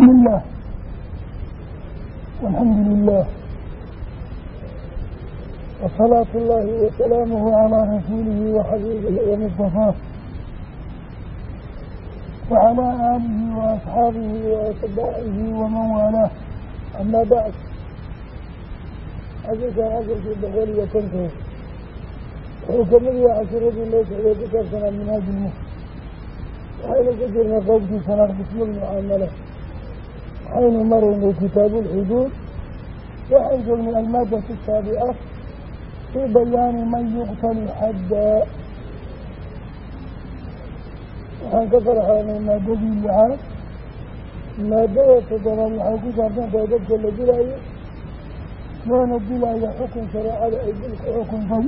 bismi illaah walxamdu lilah wasalaatu llaahi wasalaamuhu calaa rasuulihi waxabiibihi wamustafaa wacalaa aalihi wa asxaabihi wa atbaacihi waman waalaah amaa bacd casharkan casharkii boqol iyo kontood wuxuu ka mid yahay cashiradii loo socday ku saabsanaa minaaji lmus waxaynu ku jirnay qeybtii shanaad qismul mucaamala waxaynu maraynay kitaabu ulxuduud waxaan joognay almaadatu asaabica fii bayaani man yuqtalu xaddaa waxaan ka farxoonay maadadii lixaad maadada toddobaad waxay ku saabsan tahay dadka la dilaayo loona dilaya xukun shareecada ay dilku xukuntay.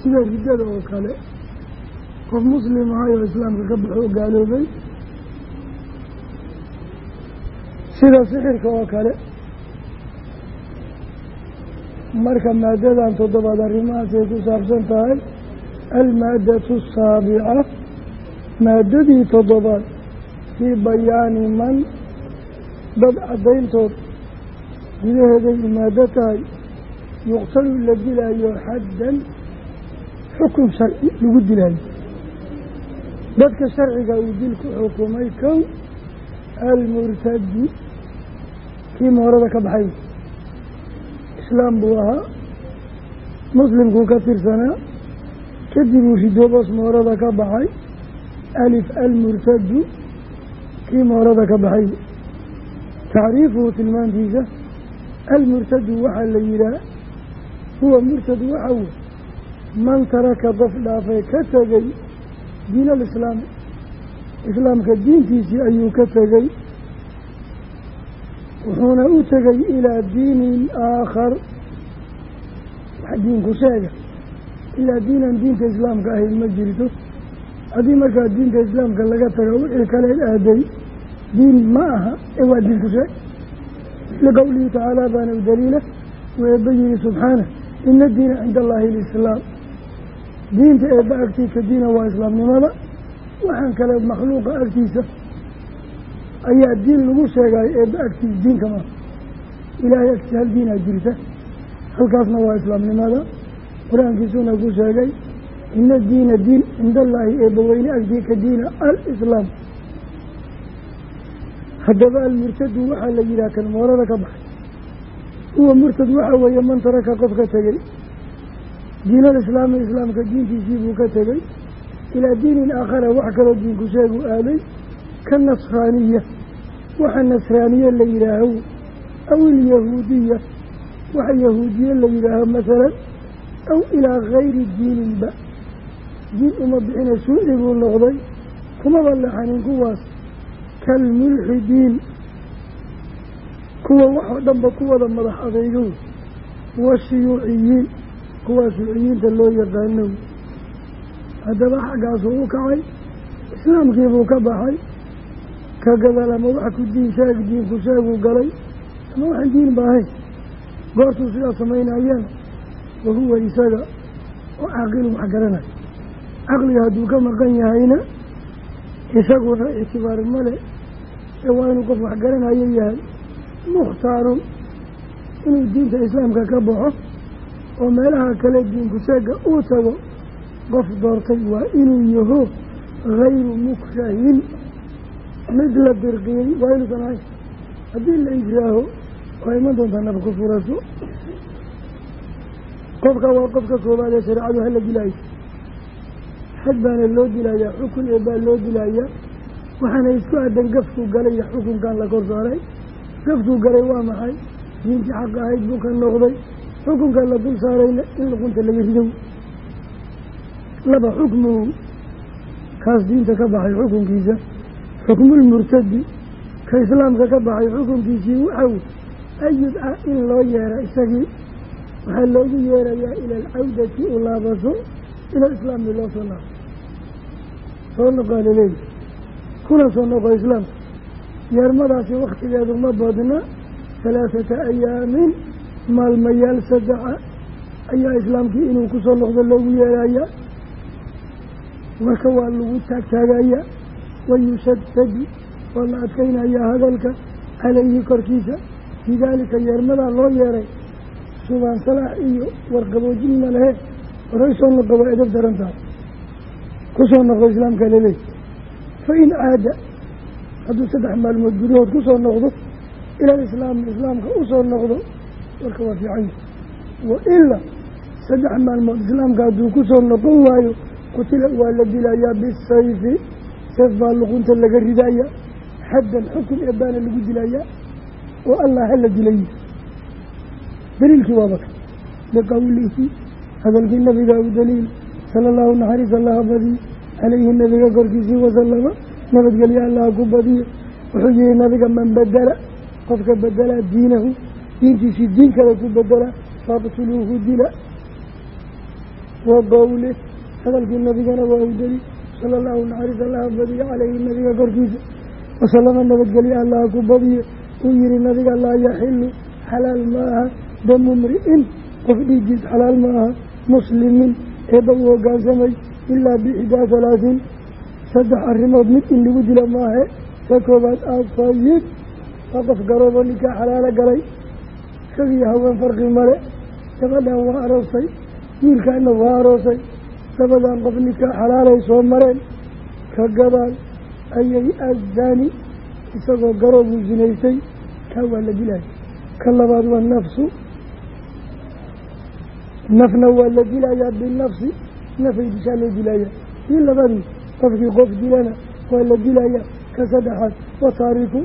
Sida riddada oo kale qof muslim ahayoo islaamka ka baxo gaaloobay sida sixirka oo kale. Marka maadadan toddobaad arrimahaasay ku saabsan tahay almaadatu asaabica maadadii toddobaad fii bayaani man dad caddayntood gudaheeday imaado tahay yuqtalu la dilaayo xaddan xukun sharci lagu dilaayo dadka sharciga uu dilku xukumay kow almurtadi kii moorada ka baxay. Islaam buu ahaa. Muslimkuu ka tirsanaa kadib uu ridooboos moorada ka baxay. Alif almurtadu kii moorada ka baxay. Tacriifuhu tilmaantiisa almurtadu waxaa la yidhaah huwa murtad waxa wey man taraka qof dhaafay ka tegay diin alislaam islaamka diintiisii ayuu ka tegey wuxuuna u tegey ilaa diinin aakhar. Wax diinku sheega ilaa diinan diinta islaamka ahayd ma jirto. Haddii markaa diinta islaamka laga tago wixii kale aaday diin ma aha ee waa diinku sheeg. Liqowlihi tacaala baana u daliila weeba yihi subxaanah ina diina cinda allaahi alislaam diinta eebba agtiisa diina waa islaamnimada. Waxaan kale makhluuqa agtiisa ayaa diin lagu sheegayo eebba agtiisa diinka maa ilaahay agtiisa hal diinaa jirta halkaasna waa islaamnimada. Qur'aankiisuna ku sheegay ina diina diin cinda allaahi eebba weyne agtii ka diina alislaam. Haddaba almurtadu waxaa la yidhaha kan moorada ka baxay. Huwa murtad waxaa weeye man taraka qof ka tegey. Diin alislaami islaamka diintiisii buu ka tegey. Ilaa diinin aakhara wax kaloo diinku sheegu aaday ka nasraaniya waxa nasraaniye la yidhaaho aw ilyahuudiya waxa yahuudiye la yidhaaho masalan aw ilaa gayri diininba diin uma bixina suuci buu noqday kumaba leexanin kuwaas kalmulxidiin kuwa waxoo dhanba ku wada madax adeygow washiyuuciyiin kuwaa shuuciyiinta loo yaqaano. Haddaba xaggaasuu u kacay islaamkiibuu ka baxay ka gadal ama wax ku diin sheeg diinku sheeguu galay. Ama waxaan diin ba ahayn goortuu sidaa samaynayana wahuwa isaga oo caaqilun wax garanayo caqliga hadduu ka maqan yahayna isaguna ictibaar male ee waa inuu qof wax garanayo yahay mukhtaarun inuu diinta islaamka ka baxo oo meelaha kale diinku uu tago qof doortay waa inuu yaho hayru mukrahin mid la dirqiyey waa inuusan ahayn haddii la igraaho waa iman doontaa naf ku furaso. Qofka waa qofka koobaad ee shareecadu hala dilaayo. Xad baana loo dilayaa xukun ee baa loo dilayaa waxaana isku aadan gafkuu galay iyo xukunkan la kor saaray. Gafkuu galay waa maxay? Diintii xaq ahayd buu ka noqday. Xukunka la dul saarayna in luqunta laga ridow. Laba xukmu kaas diinta ka baxay xukunkiisa xukmulmurtadi ka islaamka ka baxay xukunkiisii waxaw ayudca in loo yeera isagii. Waxaa loogu yeerayaa ila alcawdati u laabaso ila islaamni loo soo laabo soo noqaa laleeyi kuna soo noqo islaamka. Yeermadaasi waktigeedu ma badna halaathata ayaamin maalmayaal saddexa ayaa islaamkii inuu ku soo noqdo loogu yeeraya marka waa lagu taagtaagaya wayushadadu waa la adkaynayaa hadalka calayhi korkiisa fii daalika yeermadaa loo yeeray subaan salaax iyo warqaboojin ma lehe horay soo noqo waa edab daran tahay ku soo noqdo islaamka laleey fa in caada hadduu saddex maalmood gudahood ku soo noqdo ilal islaami islaamka u soo noqdo warka waa fiican wa ilaa saddex maalmood islaamka hadduu ku soo noqon waayo qutila waa la dilayaa bisayfi seef baa luqunta laga ridaya xaddan xukun ee baana lagu dilayaa oo allah hala dilay. Daliilkii waaba ka biqowlihi hadalkii nabiga u daliil sala allahu naxariis allaha badiye calayhi nabiga korkiisii wasalama nabadgelyo allaha ku badiye wuxuu yihi nabiga man bedela qofka bedelaa diinahu diintiisii diin kale ku bedela faqtuluuhu dila wa qowlih hadalkii nabigana waa u daliil sala allahu naxariis allaha badiye calayhi nabiga korkiisa. Wasalama nabadgelyo allaha ku badiye uu yihi nabiga laa yaxilu xalaal ma aha damu mri'in qof dhiigiis xalaal ma aha muslimin eebba u hoggaansamay ilaa biixdaa halaatin saddex arrimood mid in lagu dilo maahe ka koobaad asayid waa qof garoobo ninkaa xalaalo galay isagiyo haween farqi male gabadhan waa aroostay wiilkaana waa aroosay labadan qof ninkaa xalaalay soo mareen ka gadaal ayay azani isagoo garoobu sinaystay kaa waa la dilaya ka labaad waa nafsu. Nafna waa la dilayaa binafsi nafay dishaa loo dilaya. Kii labadii qofkii qof dilana waa la dilaya ka saddexaad wa taariku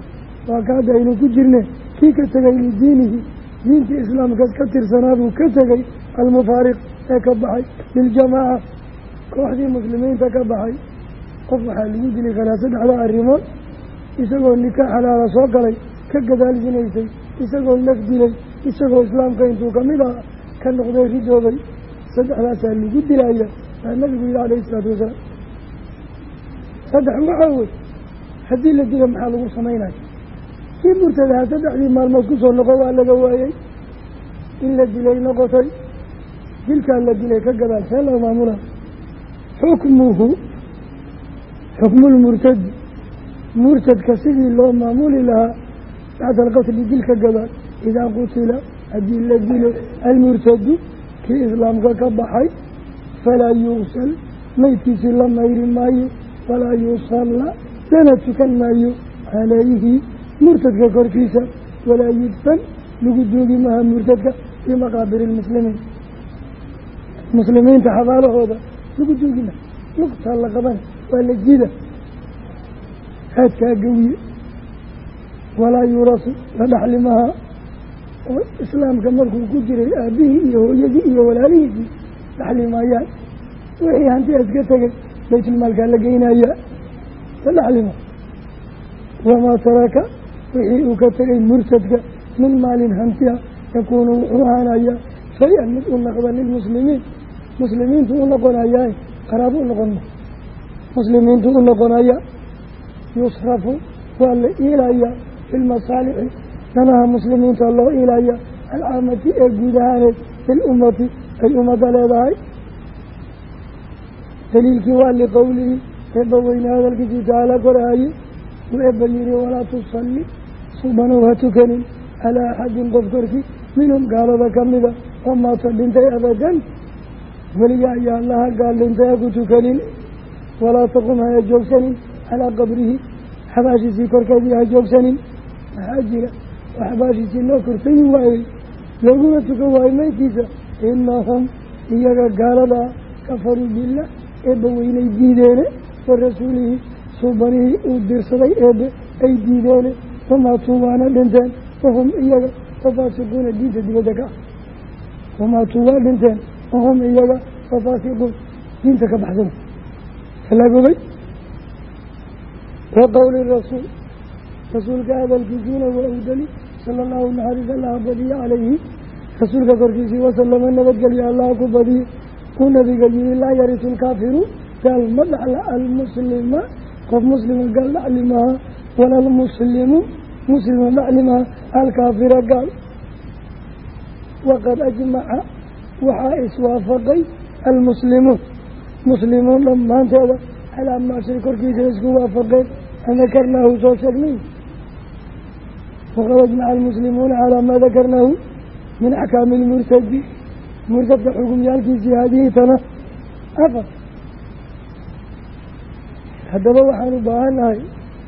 waa ka hadda aynu ku jirne kii ka tegay lidiinihi diintii islaamkaas ka tirsanaabuu ka tegay almufaariq ee ka baxay liljamaaca kooxdii muslimiinta ka baxay qof waxaa lagu dili karaa saddexda arrimood isagoo nikaax xalaala soo galay ka gadaalsinaysay isagoo laf dilay isagoo islaamka intuu ka mid aha ka noqday ridoobay. Saddexdaasaa lagu dilaya baa nabigu yihi calayhi isalaatu wasalaam. Saddex waxaa wey haddii la dilo maxaa lagu samaynaya kii murtadahaa saddexdii maalmood ku soo noqo waa laga waayey in la dilay noqotay dilkaa la dilay ka gadaal see loo maamula xukmuhu xukmulmurtadi murtadka sidii loo maamuli lahaa bacda alqatli dilka gadaal. Idaa qutila haddii la dilo almurtadu kii islaamka ka baxay falaa yugsal maydkiisii la mayri maayo walaa yusalla lana tukan maayo calayhi murtadka korkiisa. Walaa yudfan lagu duugi maha murtadka fii maqaabiri lmuslimiin muslimiinta xabaalahooda lagu maha lugtaa la qaban waa la jida haadkaa gawiye walaa yurasu la dhaxli maha oo islaamka markuu ku jiray aabihii iyo hooyadii iyo walaalihiisii dhaxli maayaan. Wixii hantiya iska tegay baytulmaalkaa la geynaya la dhaxlima wamaa taraka wixii uu ka tegay murtadka min maalin hantiya yakuunu wuxuu ahaanayaa shay-an mid u noqda lilmuslimiin muslimiintu u noqonayaa qaraabo u noqon ma muslimiintu u noqonaya yusrafu waa la iilaya fi lmasaalixi danaha muslimiinta loo iilaya alcaamati ee guud ahaaneed bilummati ay ummadda leedahay. Daliilkii waa liqowlihi eebba weyne hadalkiisii tacaala korahaye uu eebba yihi walaa tusalli subanow ha tukanin calaa axadin qof korkii minhum gaalada ka oo maata dhintay abadan weliga ayaa allaha gaal dhintay ha ku tukanin walaa taqum haya joogsanin calaa qabrihi xabaashiisii korkeedii ha joogsanin. Maxaa jira? Oo xabaashiisii loo kortagi waayey looguna tukan waayo meydkiisa inahum iyaga gaaladaa kafaruu billah eebba weynay diideene wa rasuulihi suubanihii uu dirsaday eebbe ay diideene. Wamaatuu waana dhinteen wahum iyaga wafaasiquuna diinta dibadda ka. Ah wamaatuu waa dhinteen wahum iyaga wafaasiquun diinta ka baxsan talaagobay wa qowli rasuul rasuulka hadalkiisiina waa u dali sala allahu naxariis allaha badiye calayhi rasuulka korkiisii wasalama nabadgelyo allaha ku badiye uu nabiga yihi laa yarisu lkaafiru gaal ma dhaxla almuslima qof muslima gaal dhaxli maha wala almuslimu muslima dhaxli maha alkaafira gaal waqad ajmaca waxaa iswaafaqay almuslimuun muslimuun dhammaanteeda calaa maa shay korkiisa isku waafaqeen adakarnaahu soo sheegnay? Waqad ajmaca almuslimuuna calaa maa dakarnaahu min axkaami ilmurtadi murtadka xukumyaalkiisii haadihi tana. Afar haddaba waxaan u baahannahay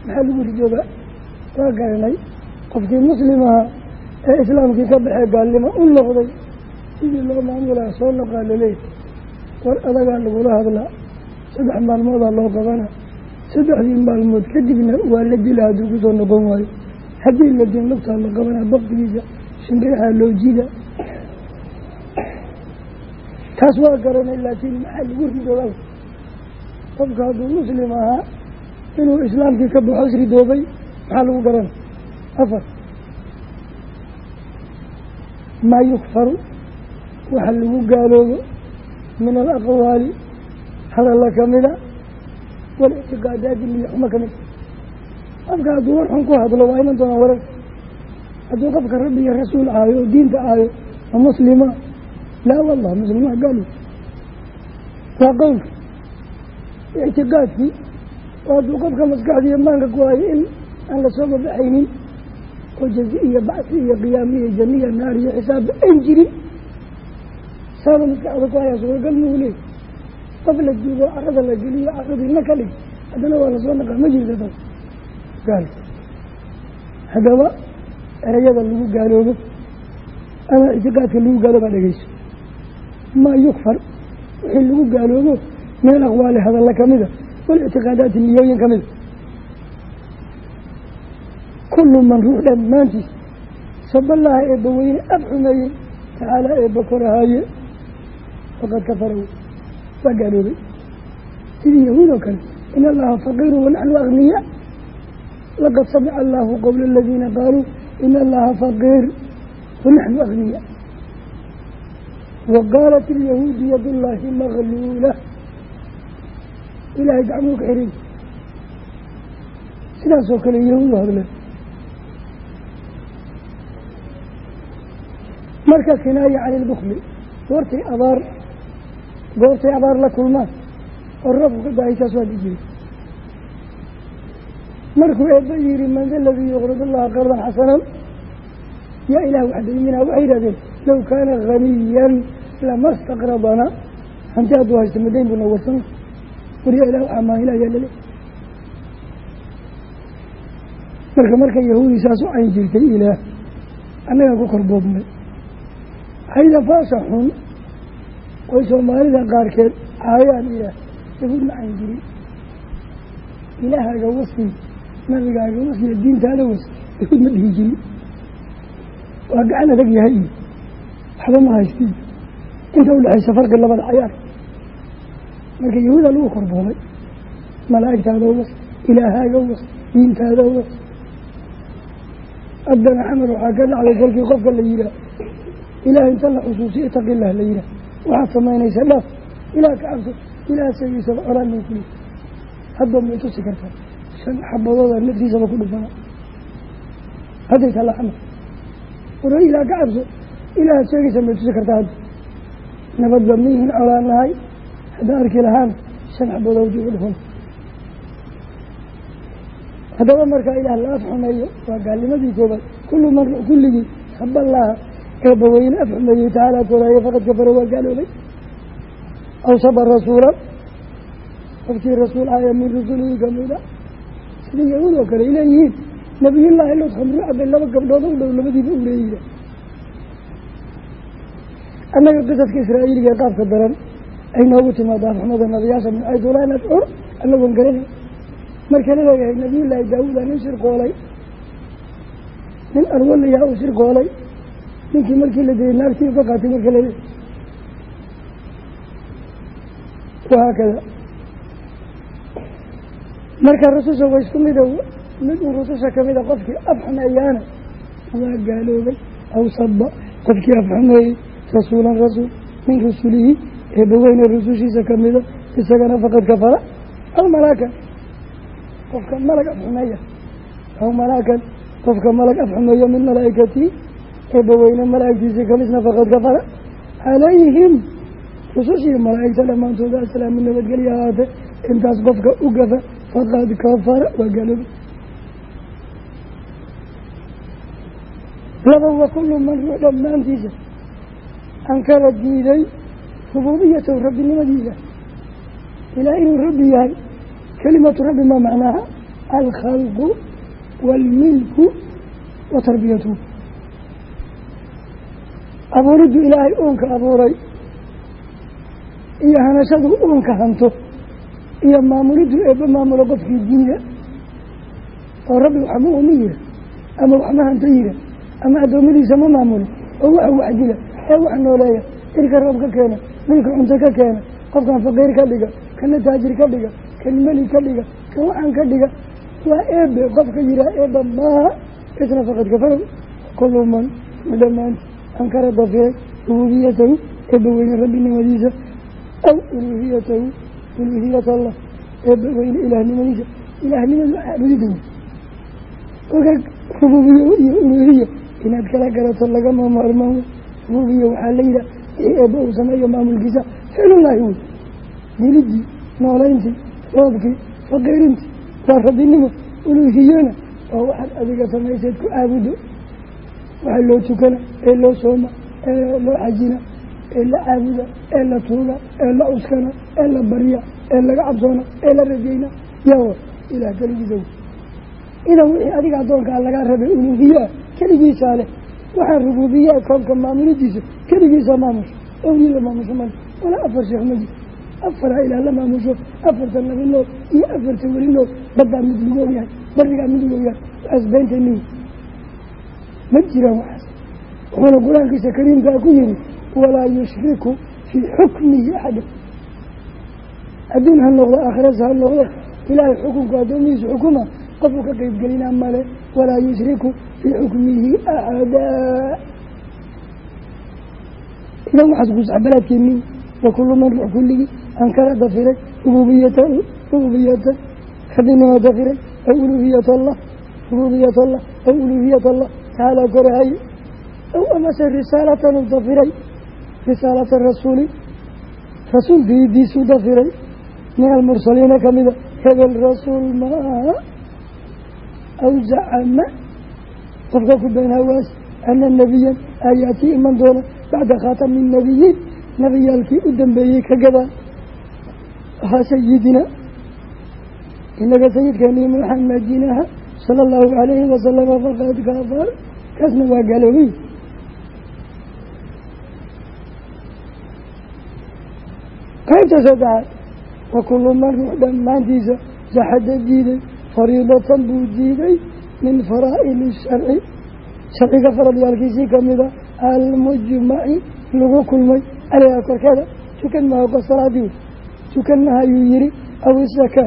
maxaa lagu ridooba waa garanay qofkii muslim ahaa ee islaamkii ka baxee gaalnimo u noqday sidii loo maamulaa soo noqaa laleeyahy war adagaa lagula hadlaa saddex maalmoodaa loo qabana. Saddexdii maalmood kadibna waa la dila hadduu ku soo noqon waayo. Haddii la din lugtaa la qabanaa baktigiisa shimbirahaa loo jida. Taas waa garanay laakiin maxaa lagu ridooba qofka hadduu muslim ahaa inuu islaamkii ka baxo isridoobay maxaa lagu garanay afar. Maa yukfaru waxa lagu gaaloobo min alaqwaali hadalla kamida walictiqaadaati liyaxuma ka mid. Qofka hadduu war xun ku hadlo waa iman doonaa warar. Hadduu qofka rabbi iyo rasuul aayo oo diinta aayo ma muslima laa wallah muslima gaalo waa qowlka ictiqaadkii oo hadduu qofka maskaxdiiyo maanka ku hayo in aan la soo babaxaynin oo jazi iyo bacsi iyo qiyaamo iyo janiya naar iyo xisaabba an jirin saaba maskaxda ku hayaa suuragal muu leey qof la duugo carada la geliyo caradiina ka dhig haddana waa la soo naqaa ma jirta taas gaalka haddaba erayada lagu gaaloobo ama ictiqaadka lagu gaaloobaa dhegeyso maa yukfar wixii lagu gaaloobo min alaqwaali hadalla kamida walictiqaadaati niyooyin kamida kullu man ruux dhammaantiis saballaha eebba weyne ab xumeeyey tacaala eebba korahaaye faqad kafara waa gaaloobay. Sidii yahuud oo kale in allaha faqiiru wanaxnu agniya laqad samica allahu qowla aladiina qaaluu in allaha faqiir wanaxnu agniya wa qaalat ilyahuudu yadullaahi magluula. Ilaahay gacmuu ka xiray sidaasoo kale yahuud hadle marka kinaaya cani ilbukli goortay abaar goortay abaar la kulmaan. Oo roobku ka daaysaas waa dhijiri markuu eebba yihi man da ladii yuqrid allaha qardan xasanan yaa ilaah waxdaymina waxay yidhahdeen low kaana haniyan lama staqradana hanti hadduu haysto madayn buu noo warsana waryaa ilah waxaa maahila ayaa lale. Marka marka yahuudi saas u cayn jirtay ilaah annaga ku korboobnay. Hayda faasha xun way soomaalida qaarkeed caayaan ilaah yahuud ma cayn jirin ilaahaaga wasfi nabigaaga wasfiya diintaada was yahuud ma dhihi jirin waa gacan adag yahay. Waxba ma haystiin inta udhexaysa farqi labada cayaar. Marka yahuuda lagu korboobay malaa'igtaada was ilaahaaga was diintaada was haddana xamar waxaa ka dhacday kolkii qofka la yihaah ilaah inta la xusuusiyo itaqillah la yihaah waxaad samaynaysa dhaaf ilaah ka cabso ilaah sagiisaba oraan may kuli hadba may tusi kartaa shan xabadooda naftiisaba ku dhufana hadday tala xamar. Waro ilaah ka cabso ilaah sheegaysa may tusi kartaa hadda. Nabadba miyihin colaan nahay. Haddaan arki lahaan shan wajii ku dhufan haddaba markaa ilaah la af xumeeyo waa gaalnimadii koobaad kullu man kulligii saballaaha eebbaweyne af xumeeyey tacaala koraaye faqad kafara waa gaaloobay aw saba rasuulan qofkii rasuul ahaya min rusulihi kamida sida yahuud oo kale ay leeyihiin nabiyullaahi lood khamru cabay laba gabdhood u dhow labadiiba u leeyiha annaga qisaska israa'iiliga qaabka daran ay noogu timaada afxumada nabiyaasha min xaysu laa nashcur annagoon garanay marka la leeyahay nabiyullaahi daawuuda nin shirqoolay nin arwalayaa uu shirqoolay ninkii markii la dayay naartii ka qaatay marka la leeyahay wahaakada marka rususha wa isku mida mid un rususha kamida qofkii af xumeeyaana waa gaaloobay aw saba qofkii af xumeeyey rasuulan rasuul min rusulihi eebbaweyne rusushiisa kamida isagana faqad kafara aw malaakan qofka malag af xumeeya aw malaakan qofka malag af xumeeya min malaa'ikatii eebbaweyne malaa'igtiisa kamisna faqad kafara calayhim rusushii malaa'igta dhammaantooda asalaamu nabadgelya ahaate intaas qofka u gafa faqad kafara waa gaalooba laba wa kullu man ruux dhammaantiisa ankara diiday rubuubiyatahu rabbinimadiisa. Ilaa inuu rabbi yahay kelimatu rabbi maa macnaaha? Alkhalqu waalmilku wa tarbiyatuhu abuuriddu ilaahay uunka abuuray iyo hanashadu uunka hanto iyo maamuliddu eebba maamulo qofkii diida oo rabbi waxma uma yira ama waxma hanto yira ama addoommadiisa ma maamulo oo waxa wax dila ee wax nooleeya irka roob ka keena dhulka cunto ka keena qofkan faqiir ka dhiga kana taajir ka dhiga kan meli ka dhiga kan waxaan ka dhiga waa eebe qofka yihaa eeba maaha isna faqad kafarow kullu man dhammaanti ankara dafiray rubuubiyatahu eebba weyne rabbinimadiisa aw uluuhiyatahu uluuhiyat allah eebba weyne ilaahnimadiisa ilaahnimadu caabudida ogaag rubuubiye iyo uluuhiya inaad kala garato lagama maarmaan rubuubiya waxaa la yidhaha wixii eebba uu sameeyo maamulkiisa ficlullaahi wey dilidii noolayntii roobkii faqiirintii waa rabbinimo uluuhiyana waa waxaad adiga samayseed ku caabudo waxaa loo tukana ee loo sooma ee loo xajina ee la caabuda ee la tuuga ee la cuskana ee la barya ee laga cabsoona ee la rajayna. Yawa ilaah keligiisa idan wixii adiga addoonkaa lagaa rabay uluuhiyaa keligiisaa leh. Waxaa rubuubiyaa koobka maamulidiisa keligiisa maamusho. Owlii la maamusho male walaa afar sheekh ma jiro afaraa ilaah la maamusho afartan nabi nool iyo afarta weli nool. Baddaa mid lagu ogyahay barigaa mid lagu ogyahay. Waxaas beentaynihi ma jiraan waxaas. Wuxuuna qur'aankiisa kariimkaa ku yihi walaa yushriku fii xukmihi axada adduun ha noqdo aakhirasa ha noqdo ilaahay xukunku addoomihiisa xukuma qofuu ka qeybgelinaa male walaa yushriku fii xukmihi axadaa idan waxaas kusaxbalaadkeeni wa kullu man ruux kulligii ankara dafiray rububiyata rububiyata rabbinima dafiray aw uluhiyat allah rububiyat allah aw uluhiyat allah tacaala korahaye aw amase risaalatan u dafiray risaalata rasuuli rasuul diidiisuu dafiray min almursaliina kamida hebel rasuul maaha aw zacama qofka ku been hawaas ana nebiyan aayaatii iman doona bacda khaatami nabiyiin nabiyaalkii u dambeeyey ka gadaan ahaa sayidina inaga sayidkeeni muxamedinaha sala allahu calayhi wasalama faqad kafar kaasna waa gaaloobay qaybta saddexaad wa kullu man ruux dhammaantiisa jaxada diiday fariidatan buu diiday min faraa'ili sharci. Sharciga faradyaalkiisii kamida almujmaci lagu kulmay aleyha korkeeda tukan maha qof salaadii? Tukan maha ayuu yihi aw isaka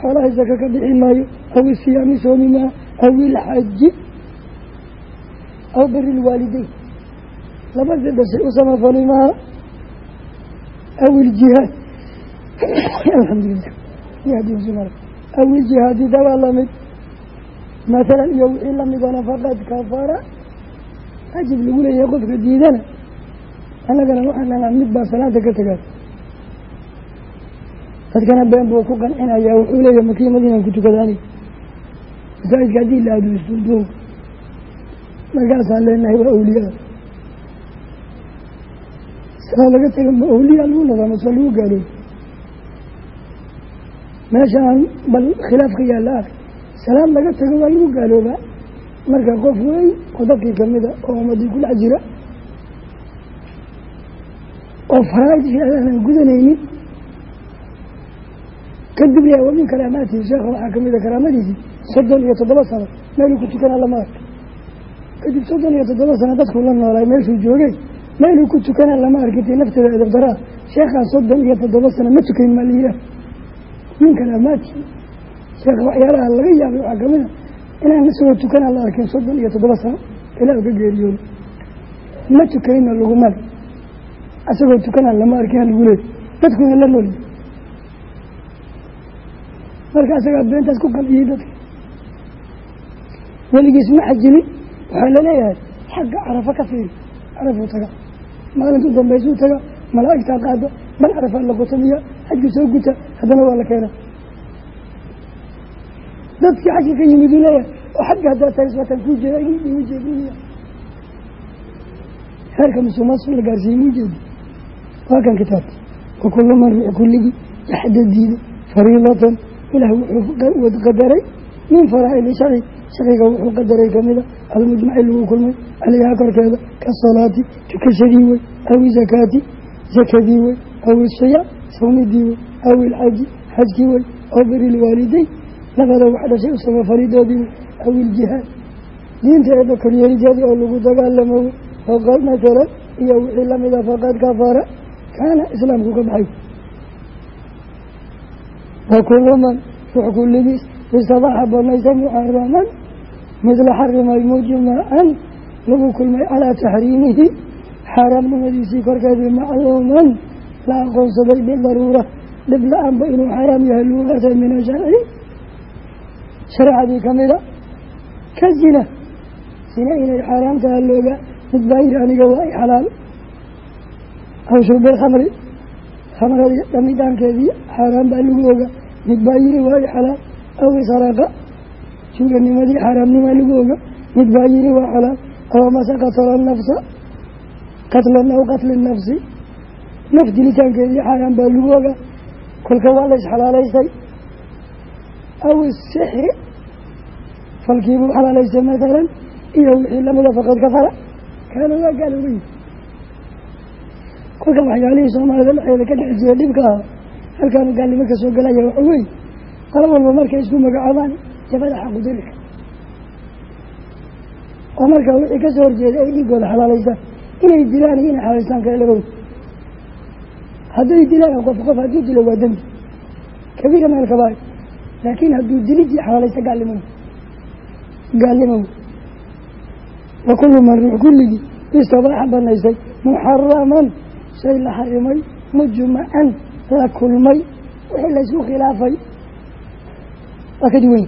xoolaha saka ka bixi maayo aw isiyaami soomi maha aw ilxaji aw biri lwaalideyn labadii dhashay u samafali maha aw iljihaad alxamdulilah yahdisumar aw iljihaadi dagaalamid masalan iyo wixii lamidana faqad kafara ajib lagu leeyahay qofka diidana annagana waxaan nahnaa mid baa salaada ka tegaa dadkana been buu ku qancinayaa wuxuu leeyahay makii madiinaan ku tukada anig masaajidka haddii la aado istuudoog markaasaan leenahay waa awliyaa. Salaa laga taga ma awliyaa lagu nadaa mase lagu gaalooy meeshaan bal khilaafka yaalla ark salaad laga tago waa lagu gaaloobaa. Marka qof wey oo dadkii kamida oo ummadii ku dhex jira oo faraaidkeeda aanan gudanaynin kadib le wa min karaamaatihi sheekha waxaa kamida karaamadiisii soddon iyo toddoba sano meeluu ku tukanaa lama arka kadib soddon iyo toddoba sano dadkuu la noolaay meeshuu joogay meeluu ku tukanaa lama arkinti nafteeda edabdaraa sheekhaan soddon iyo toddoba sano ma tukayn maa layihaah min karaamaatihi sheekha waxyaalaha laga yaabay waxaa kamida inaan isagoo tukanaa la arkin soddon iyo toddoba sano ilaa uka geeriyooda ma tukanina lagumale isagoo tukanaa lama arkin lagu leey dadkuuna la noolyi marka isagaa beentaas ku qalbiyey dadka. Weligiis ma xajinin waxaa la leeyahay xagga carafa ka fiiri carafuu taga. Maalintu dambaysuu taga malaa'igtaa qaada bal carafaa la qotamiya xajka soo guta haddana waa la keena dadkii xagga ka yimid u leeyahay oo xagga haddaa tahay iswatan kuu jeeda ima jeedinaya heerka musuqmaasuq la gaarsiiyey muu jeedi waa kan kitaabki wa kullu man ruux kulligii yaxda diiday fariidatan ilaah wuxuu qadaray min faraa'ili sharci sharciga wuxuu qadaray kamida almujmaci lagu kulmay calayhaa korkeeda kasalaati tukashadii wey awi zakaati zakadii wey awi siyaam sawmidii wey awi ilxaji xajkii wey aw beri lwaalideyn labada wax dhashay u samafalidoodii wey awi iljihaad diinta eeba koryeelideedii oo lagu dagaalamo wey faqad matalan iyo wixii lamida faqad kafara kaana islaamku ka baxay. Wa kullu man ruux kulligiis istabaxa banaysa muxaraman midla xarimay mujmacan lagu kulmay calaa taxriimihi xaaraamnimadiisii korkeedii macluuman la aqoonsaday bidaruura dhib la'aanba inuu xaaraam yahay lagu gartay min asharci shareecadii kamida ka zina zina inay xaaraam taha looga mid baa yiri aniga waa i xalaal aw shurbilkhamri khamradii dhamitaankeedii xaaraan baa lagu oga mid baa yiri waa i xalaal aw isaraqa juuganimadii xaaraamnimaa lagu oga mid baa yiri waa xalaal aw amase qatala nafsa qatlan aw qatli nafsi naf dilitaankeedii xaaraan baa lagu oga kolka waa la isxalaalaystay. Aw isixri falkiibuu xalaalaystay matalan iyo wixii lamida faqad kafara kaana waa gaaloobay kolka waxyaalihii soomaalida dhexeeda ka dhexi jira dhibka ah halkaanu gaalnimo ka soo galaya waxa weeye qolo walba markay isku magacaabaan jabada xaqudalika oo markaa wixii ka soo horjeeda ay dhiigooda xalaalaystaan inay dilaan iyo inay xalaalaystaan kale labawd hadday dilaan qof qof hadduu dilo waa dembi. Kabiira meel kabaayo laakiin hadduu dilidii xalaalaysta gaalnimo. Gaalnimo. Wa kullu man ruux kulligii istabaaxa banaysay. Muxaraman shay la xarimay mujmacan la kulmay. Wixii laysku khilaafay. Waa ka duwany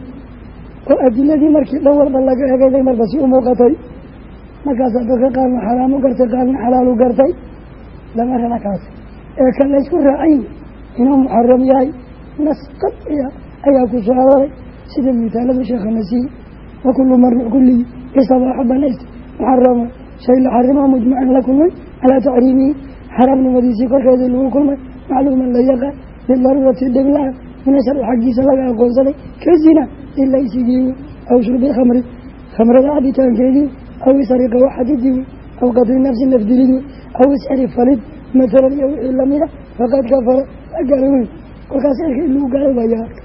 oo adiladii markii dhan walba laga eegayday marba si u muuqatay. Markaasaa dadka qaarna xaraamu gartay qaarna xalaalu gartay lama raba kaas ee kan laysku raacayn inuu muxaram yahay nas qadciya ayaa ku soo aroray sida mitaalada sheekhana siiyey wa kullu man ruux kulligii istabaaxa banaystay muxarama shay la xarimo mujmacan la kulmay calaa taxriimihi xaraamnimadiisii korkeedii lagu kulmay macluuman la yaqaan bidaruurati dhibla-a mina sharci xaggiisa laga aqoonsaday ka zina ilaysigii wey aw shurbi khamri khamrada cabitaankeedii aw isariqa waxadidii wey aw qatli nafsi nafdilid wey aw isxiri falid matalan iyo wixii lamida faqad kafara waa gaaloobay kolkaas erka in lagu gaaloobaya arka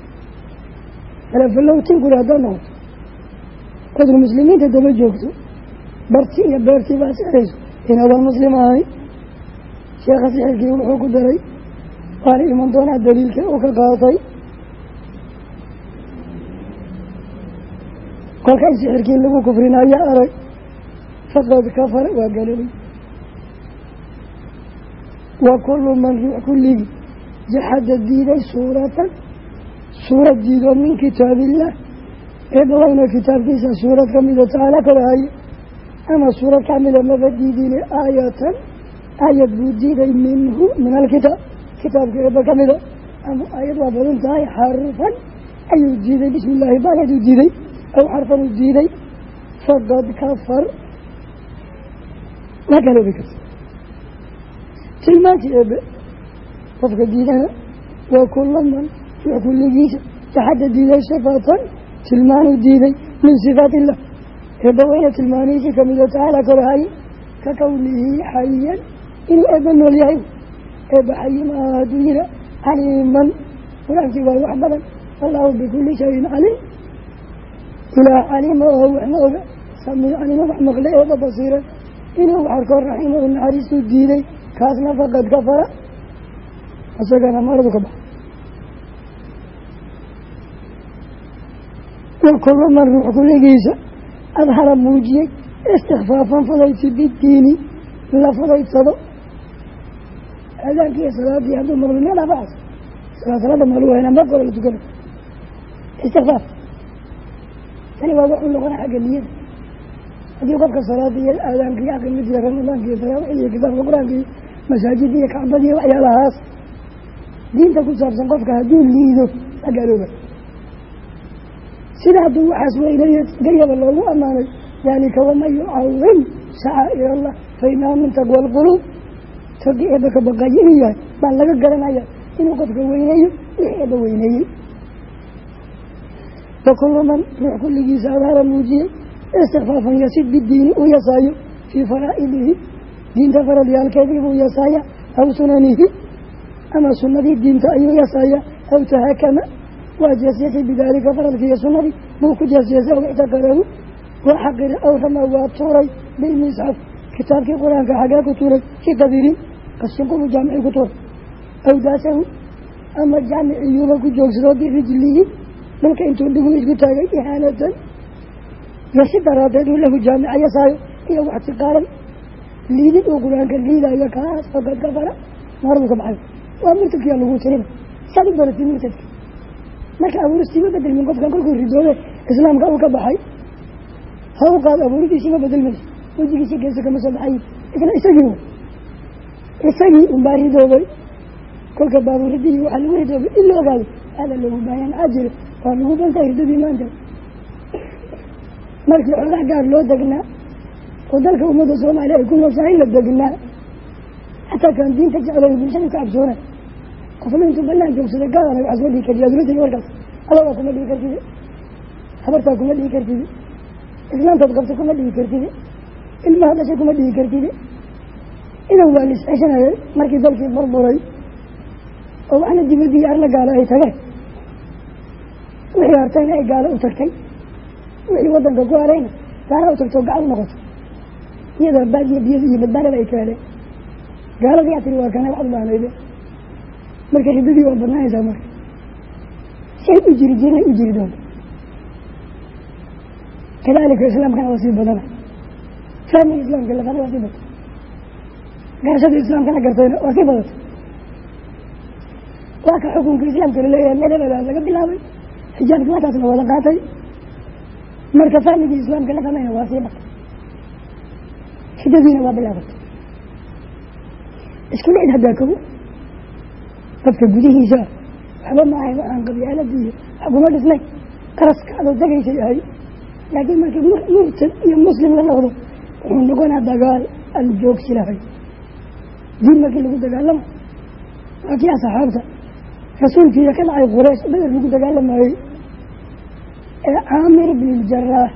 alafalowtin guri haddaad noqoto odr muslimiinta daba joogto. Barti iyo beertii baa sixrayso inaadan muslim ahayn sheekha sixirkii wuxuu ku daray waana iman doonaa daliilka uu ka qaatay kolka in sixirkii lagu kufrinaya arag faqad kafara waa galoobay wa kullu man ruux kulligii jaxada diiday suuratan. Suurad diidoo min kitaabillaah. Ee dhawayna kitaabkiisa suurad ka mida tacaala kalahaye ama suurad kamida maba diidine aayatan. Aayad buu diiday minhu min alkitaab. Kitaabka eeba ka mida. Ama aayad waa badan tahay xarfan ayuu diiday bismi illaahi baayaduu diiday aw xarfan uu diiday faqad kafar waa galoobi karta tilmaantii eebe qofka diidana waa kulaman ruux kulligiisa jaxadda diiday sifatan tilmaanuu diiday min sifaat illah eebba wayna tilmaanihiisii kamida tacaala korahaye ka kownihi xayan inuu eebba nool yahay. Eebba xayi maaha hadduu yira caliiman. Qur'aankii waa wax badan. Allahu bikulli shayin caliim ilaah calima oo waxma oga samiic calima wax maqle eebba basiiran inuu waxarkoo raximo u naxariistuu diiday kaasna faqad kafara isagana maradu ka baxa wa kullu man ruux kulligiisa adhara muujiyey istikfaafan fudaysi bidiini la fudaysado aadaankiiyo salaadii hadduu maqlo meel afaas salaa salaada maalu wayna mar kore la tukana tani waa wuxuu noqona xagga niyada haddii qofka salaada iyo aadaanka iyo aqimid iyo ramadaanka iyo taraawiix iyo kitaabka qur'aanka iyo masaajid iyo kacbad iyo waxyaalahaas diinta ku saabsan qofka hadduu liido la gaalooba. Sida hadduu waxaas weynayo garyaba loogu ammaanay daalika waman yucawim shacaa'ir allah fa inaha min taqwa alquluub tagi eeba ka yahay baa laga garanaya inuu qofka weyneeyo wixii eeba weyneeyey wakulu man ruux kulligiisa adhaara muujiyey istikfaafan yasid bidiini uu yasaayo fii faraa'idihi diinta faradyaalkeedii buu yasaaya aw sunanihi. Ama sunadii diinta ayuu yasaaya aw tahakama waa jeesyeesay bidaalika faradkii iyo sunadii buu ku jeesyeesay aw ictaqadahu waa xaqira aw rama waa tuuray bilmisxaf kitaabkii qur'aanka xagee ku tuuray ki jaamici ku tuuray aw ama jaamiciyuuba ku joogsadoo dhulka intuu dhigu isku taagay ihaanatan yasi daraadeed uu lahu jaamica yasaayo iyo waxtiqaaran liidid uu qur'aanka liidaayo kaas faqad kafara naardu ka baxay waa murtadkiyaa lagu tirina. Saad u baratay murtadka marka abuuristiima bedelmin qofkan kolkuu ridoobe islaamka uu ka baxay ha u qaad abuuridiisii ma bedelmayso wejigiisi geesa kama soo baxay. Isna isagii isagii unbaa ridoobay kolka baabuuridii waxaa lagu ridoobay in la ogaado aada loogu baahan jira waa lagu bantahay ridadii maanta markii xoogaa gaar loo degnaa oo dalka ummadda soomaaliya ay ku nooshahay la degnaa. Xataa kaan diinta jeclay bulshada ka cabsoona. Qofna intuu banaan joogsada gaadana waxaa soo dhigi karti adula tegi warkaas alagaa kuma dhigi kartidi habartaa kuma dhigi kartidi islaantaad qabta kuma dhigi kartidi ilmaha dhashay kuma dhigi kartidi idan waa la isceshanayay markii dalkii burburay oo waxna dibadii arla gaalo ay tageen wixii hartayna ay gaalo u tagtay wixii wadanka ku harayna gaala u tagtoo gacal u noqoto iyadoo baadiya biyada iyo badbaadada ay kaaleen gaaladii aa tiri waa kana waxad baanayde marka ridadii waa badnaanaysaa marka. Say u jiri jirnay u jiri doonta kadalika islaamkana waa sii badana fahmiga islaamka laqada waa sii badta garashada islaamkana gartayna waa sii badata waa ka xukunka islaamka la leeyahay medabada laga bilaabay xijaabkii markaasna wada qaatay. Marka fahmigii islaamka la fahmayna waa sii batay hidadiina waa bilaabatay. Isku dhicid haddaa kogo dadka gudihiisa waxba ma ahay waxaan qabyaaladii iyo waxkuma dhisnay. Qaraska adoo degaysa yahay laakiin markii murtad iyo muslim la noqdo wuxuu noqonaa dagaal aan joogsi lahay. Diin markii lagu dagaalamo. Waa kii asxaabta rasuulkiiya ka dhacay quraysh beder lagu dagaalamayey ee caamir bn jaraax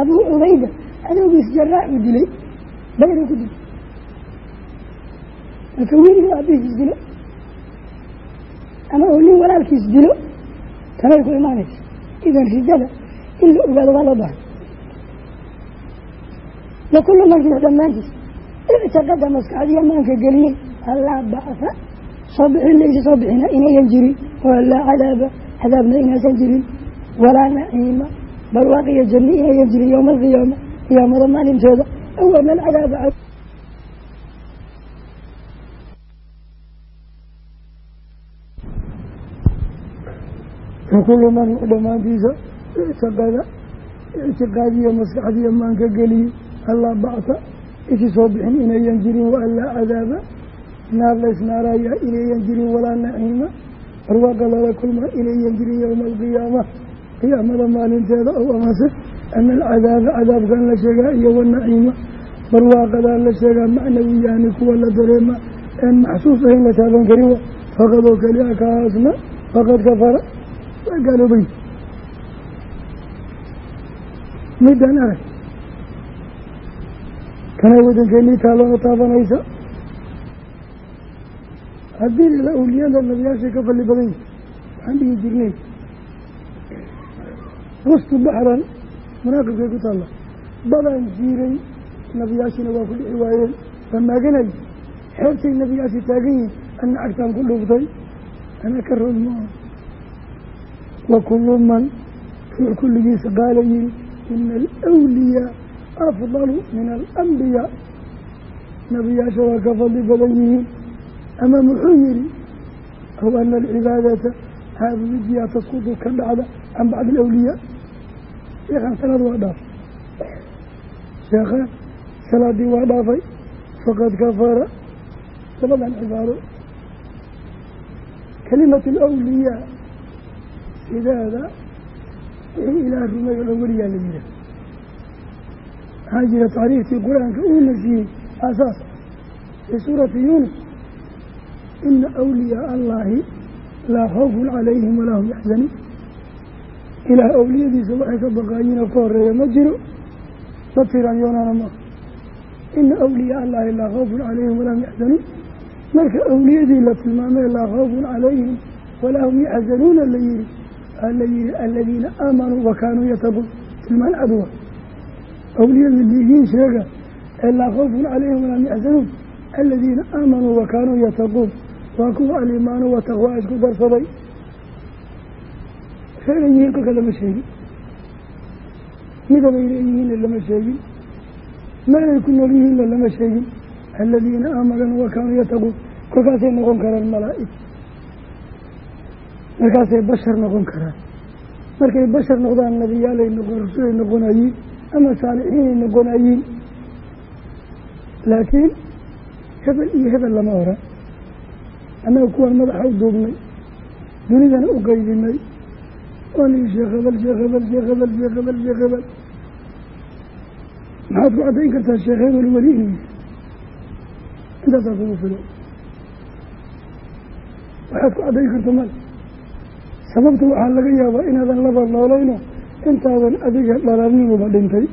abuu cubayda adowgiis jaraax uu dilay. Bederuu ku dilay marka wiilga aabihiis dilo. Ama oo nin walaalkiis dilo. Tanay ku imaanaysa idan rijada in la ogaado waa loo bahay. Wakulu man ruux dhammaantiis ictiqada maskaxdiya maanka geliyey allaa bacsa soo bixin laysa soo bixina inayan jirin. Walaa cadaaba cadaabna inaasan jirin. Walaa naciima barwaaqiyo janni inayan jirin yowma alqiyaama qiyaamada maalinteeda. Aw ana alcadaaba wakulu man dhammaantiisa ictiqada ictiqaadiya maskaxdiya maanka geliyey allaa bacsa isi soo bixin inayan jirin. Waalaa cadaaba naar laysnaaraya inayan jirin walaa naciima barwaaqa lala kulma inayan jirin yowma alqiyaama qiyaamada maalinteeda ow amase ana alcadaaba cadaabkan la sheegaa iyo wanaciima barwaaqadaan la sheegaa macnawiyaani kuwa la dareema een maxsuus ahayn la taaban karin faqad oo keliya kaasna faqad kafara. Waa gaaloobay midaan arag kanay waddankeenii taaloona taabanaysa haddii lila awliyada nabiyaashay ka fali badan waxaan dhihi jirnay wastu baxran manaaqibkay ku taalla. Badaan jiiray nabiyaashina waa ku dhici waayeen. Waa maaganay xeebtay nabiyaasi taagan yihiin ana cagtaan ku dhuuftay ana ka roon maa wa kullu man ruux kulligiisa qaala yihi ina alawliyaa afdalu min alambiyaa nabiyaasha waa ka fadli badan yihiin ama muxuu yihi aw ana alcibaadata caabudidiyaa tasqudu ka dhacda can bacdi alawliyaa sheekhaan salaad waa dhaafay sheekhaan salaadii waa dhaafay faqad kafara labadan cibaaro kelimatu alawliyaa sideeda wixii ilaah rumay o dhan weligaa la yihaah maxaa jira tacriiftii qur'aanka uuna siiyey aasaas fii suurati yuunus ina awliyaa allaahi laa khawfun calayhim walaa hum yaxzanuun ilaah awliyadiisa waxay ka baqaayiinoo ka horreeya ma jiro la tiraanyoonana maaha ina awliyaa allaahi laa khawfun calayhim walaa hum yaxzanuun marka awliyadii la tilmaamay laa khawfun calayhim walaa hum yaxzanuuna la yihi aa la yihi aladiina aamanuu wa kaanuu yataquun tilmaan cadwa awliyadii liigiin sheega ee laa khawfun calayhim walaa hum yaxzanuun aladiina aamanuu wa kaanuu yataquun waa kuwa alimaanu wa taqwaa isku darsaday. Reeray yihiin kolka lama sheegin. Midabay leeyihiinna lama sheegin. Meelay ku nool yihiinna lama sheegin. Aladiina aamanuu wa kaanuu yataquun kolkaasay noqon karaan malaa'ig. Markaasay bashar noqon karaan. Markay bashar noqdaan nabiyaalay noqon rasulay noqonayiin ama saalixiinay noqonayiin laakiin hebel iyo hebel lama oran annaga kuwaan madaxa u duubnay dunidana u qaydinay. Oon ii sheekh hebel sheekh hebel sheekh hebel sheekh hebel sheekh hebel maxaad ku caddayn kartaa sheekh hebel weli inuu yahay intaasaa kugu filan waxaad ku caddayn karta male sababta waxaa laga yaabaa inaadan laba noolayno intaadan adiga dhalaalnimuba dhintay.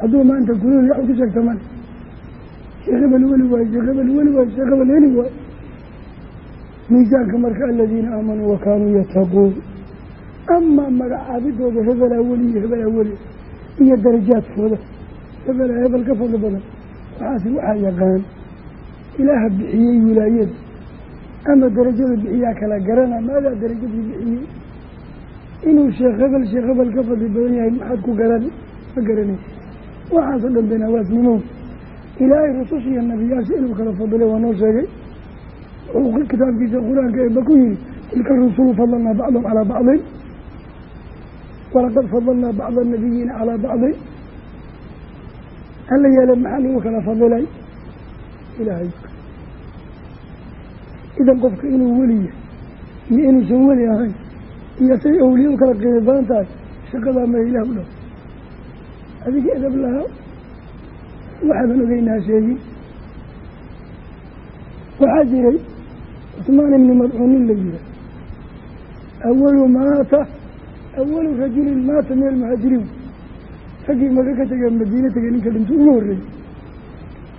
Hadduu maanta kulul yax ku sheegta male sheekh hebel weli waayo sheekh hebel weli waayo sheekh hebel heli waayo miisaanka marka aladiina aamanuu wa kaanuu yataquun amaa magacaabidooda hebelaa weli iyo hebelaa weli iyo darajaadkooda hebelaa hebel ka fadli badan waxaasi waxaa yaqaan ilaaha bixiyey wilaayada ama darajada bixiyaa kala garana maadaa darajadii bixiyey? Inuu sheekh hebel sheekh hebel ka fadli badan yahay maxaad ku garan ma garanaysa waxaasoo dhan beenawaasnimo ilaahay rususha iyo nabiyaasha inuu kala fadilay waa noo sheegay kitaabkiisa qur'aanka eeba ku yihi tilka rusulu fadalnaa bacdahum calaa bacdin walaqad fadalnaa bacda anabiyiina calaa bacdin. Hala yeele maxaa lagu kala fadilay ilaahay. Idan qofka inuu weli yahay iyo inuusan weli ahayn iyo say awliya u kala qiimi badan tahay shaqadaa ma ilaah u dhow. Adiga edab lahaa waxaadan ogeynaa sheegin. Waxaa jiray cusmaan ibni madcuun nin la yiha awalu maata awalu rajulin maata min almuhaajiriin raggii maka ka tegee madiine tegey ninka dhinta ugu horreeyey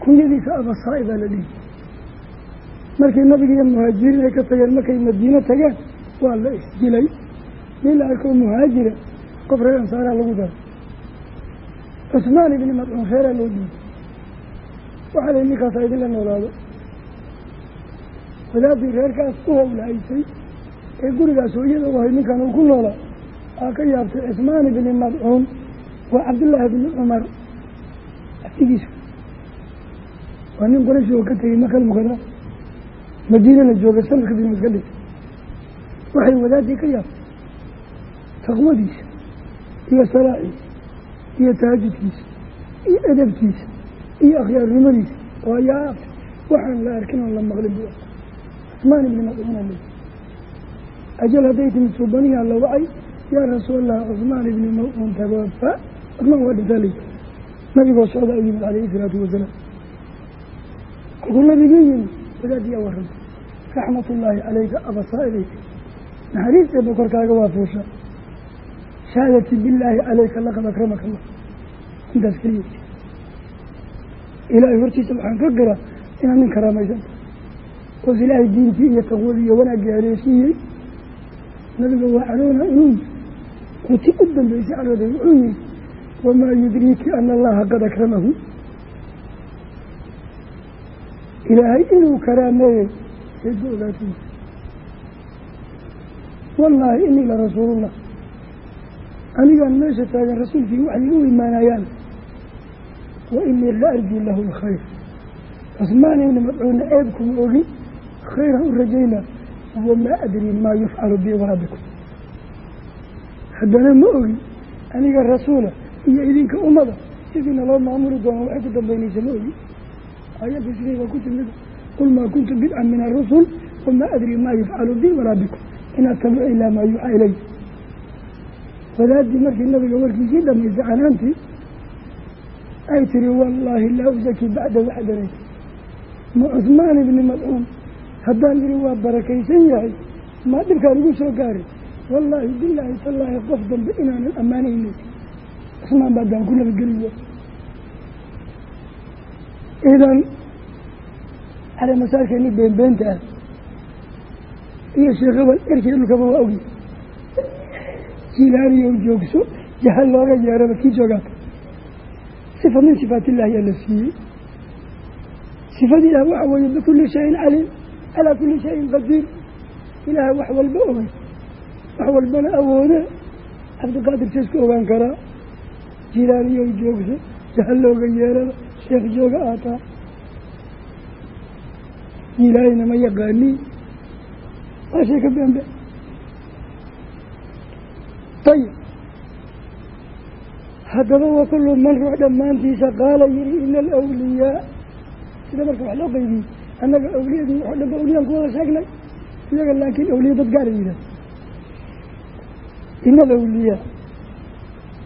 kunyadiisa abasaa-i baa la dhihi markii nabiga iyo muhaajiriin ay ka tageen markay madiine tageen waa la isdilay. Nin la arkoo muhaajira qof reer ansaaraa lagu daray. Cusmaan ibni madcuun reeraa loo dhiibay waxaa la ninkaasa idinla noolaado wadaadii reerkaas u howlahaysay ee gurigaas hooyada u ahay ninkan uu ku noolaa aa ka yaabtay cismaan ibni madcuun waa cabdullaahi bni cumar aftigiisa waa nin qoraysh oo ka tegey makal mukara madiinana jooga sanadka dib iska waxay wadaadii ka yaabtay taqwadiisa iyo salaaxiisa iyo taajudkiisa iyo edabtiisa iyo akhyaarnimadiisa. Waa yaab waxaan la arkin oon la maqlin bu cusmaan ibni madcuuna le ajal hadday timid suubaniyaa la wacay yaa rasuulallah cusmaan ibni madcuun tawafa. Cusmaan waa dhintaa lay nabigoo socda u yimid calayhi isalaatu wasalaam kolkuu nabigii yimid wadaadiyaa warrantay raxmatullaahi calayka abasaa-ilayka naxariis eeba korkaaga waa fuusha. Shahaadati billaahi calayka laqad akramaka allah. Intaas keliya. Ilaahay hortiisa waxaan ka qiraa inaad nin karaamaysan oos ilaahay diintii iyo taqwadii iyo wanaaggii haleeshiiyey nabiga waa cadoona inuu kuti u dambeysay calooday wuxuu yihi wamaa yudriiki ana allaha qad akramahu. Ilaahay inuu karaameeyey seedba ogaatay wallaahi inii la rasuulullah. Anigaan meesha taagan rasuulkii waxay u imaanayaan wa inii la arjuu lahu lkhayr. Cusmaan ibni madcuuna ceeb kuma khayran u rajaynaa wamaa adrii maa yufcalu bi waraabikum haddana ma ogin aniga rasuula iyo idinka ummada sidiina loo maamuli doono waxay ku dambeynaysa ma ogin aayadda sidii baa ku timid qul maa kuntu bidcan min arusul wamaa adrii maa yufcalu bi walaa bikum in atabicu ilaa maa yuuxaa ilay wadaadii markii nabiga warkiisii dhamaysay canaantii ay tiri wallaahi laa usaki bacda waxdanay ma cusmaan ibni madcuun haddaan idhi waa barakaysan yahay maa dhibkaan igu soo gaari. Wallaahi bilaahi tallaahi qof dambe inaanan ammaanaynin. Cusmaan baa daan ku nabadgeliyo. Idan ale masaarkeeni beenbeenta ah iyo sheekhabal erkii dhulkaba waa ogi. Jilaaniyow joogso jahal looga yeeraba kii joogaata sifa min sifaat illahi yaa la siiyey. Sifadii ilaah waxa weeye bikulli shayin caliim calaa kulli shayin qadiir ilaaha wax walba ogay wax walbana awoode cabdiqaadir saisku ogaan karaa jilaaniyow joogso jahal looga yeeraba sheekh jooga aataa jilaanina ma yaqaanii waa sheeka beenbe ayib haddaba wa kullu man ruux dhammaantiisa qaala yihi ina alawliyaa sida marka wax loo qaybiyey annaga awliyadii waxoo dhanba awliyaan ku wada sheegnay iyaga laakiin awliya dad gaara yidhaah ina alawliyaa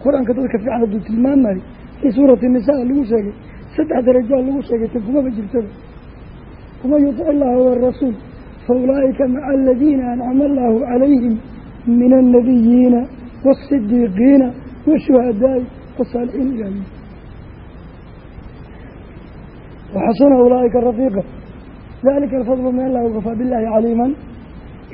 qur'aanka dadka fiican hadduu tilmaamayo fii suurati nisaa lagu sheegay saddex darajaa lagu sheegay tan kumaba jirtaba. Waman yutic illaha warasuul fa ulaa'ika maca aladiina ancama allahu calayhim min annabiyiina waasidiiqiina washuhadaai wasaalixiin ilaahi waxasuna ulaa'ika rafiiqa dalika alfadlu min allah wkafaa billahi caliiman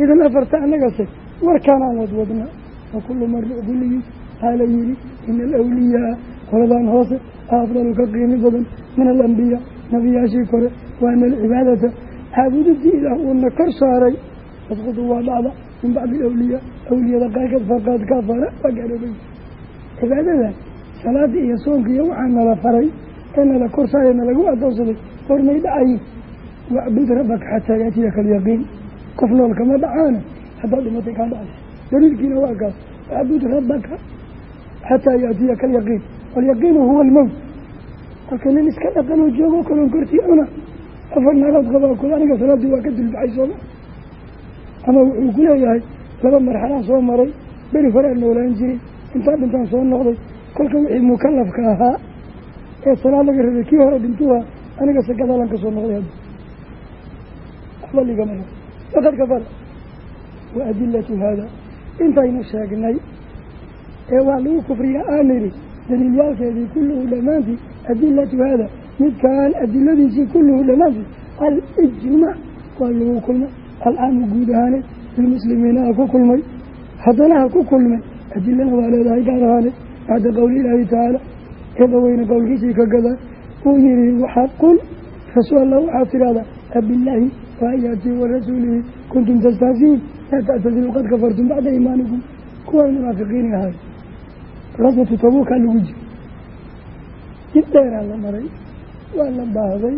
idan afarta annagase warkaanaan wadwadna wa kullu man ruux kulligii qaala yihi ina alawliyaa qoladaan hoose afdalu ka qiimi badan min alambiyaa nabiyaashii kore wa ana alcibaadata caabudidii ilaah uuna kor saaray tasqudu waa dhacda min bacdi alawliyaa awliyada qaarkeed faqad kafara waa gaaloobay cibaadada salaada iyo soonka iyo waxaa nala faray ee nala kor adoonsaday hormay dhacayin wacbud rabbaka xataa yaatiyaka alyaqiin qof nool kama dhacaana haddaad dhimatay kaa dhacaysa daliilkiina waa kaas wacbud rabbaka xataa yaatiyaka alyaqiin walyaqiinu huwa almowt marka nin iska dhaqanoo joogo kaloon kortii cuna afar naalood qabaa kule aniga salaadii waa ka dulbaxay sooma ama wuxuu ku leeyahay laba marxalaan soo maray beri horaa noolaan jiray intaa dhintaan soo noqday kolka wixii mukalafka ahaa ee salaad laga rabay kii hore dhintuha aniga se gadaalan ka soo noqday hadda waxba ligama rabo faqad kafara wa adilatu haada intaynu sheegnay ee waa lagu kufriya aan idhi daliilyaalkeedii kulluhu dhammaantii adilatu haada midkaan adiladiisii kulluhu dhammaantii alijmaac waa lagu kulmay alcaamu guud ahaaneed lilmuslimiina ha ku kulmay haddana ha ku kulmay adilana waa leedahay gaar ahaaneed bacda qowli ilaahi tacaala eebaweyne qowlkiisii ka gadaa uu yihi waxaad qul rasuul allah waxaad tidhahdaa abillaahi wa aayaatihi wa rasuulihi kuntum tastahsiin laa tactadilu qad kafartum bacda iimaanikum kuwaan munaafiqiini ahay raswatu tabuukaa lagu jiro jid dheeraa la maray waa la baahday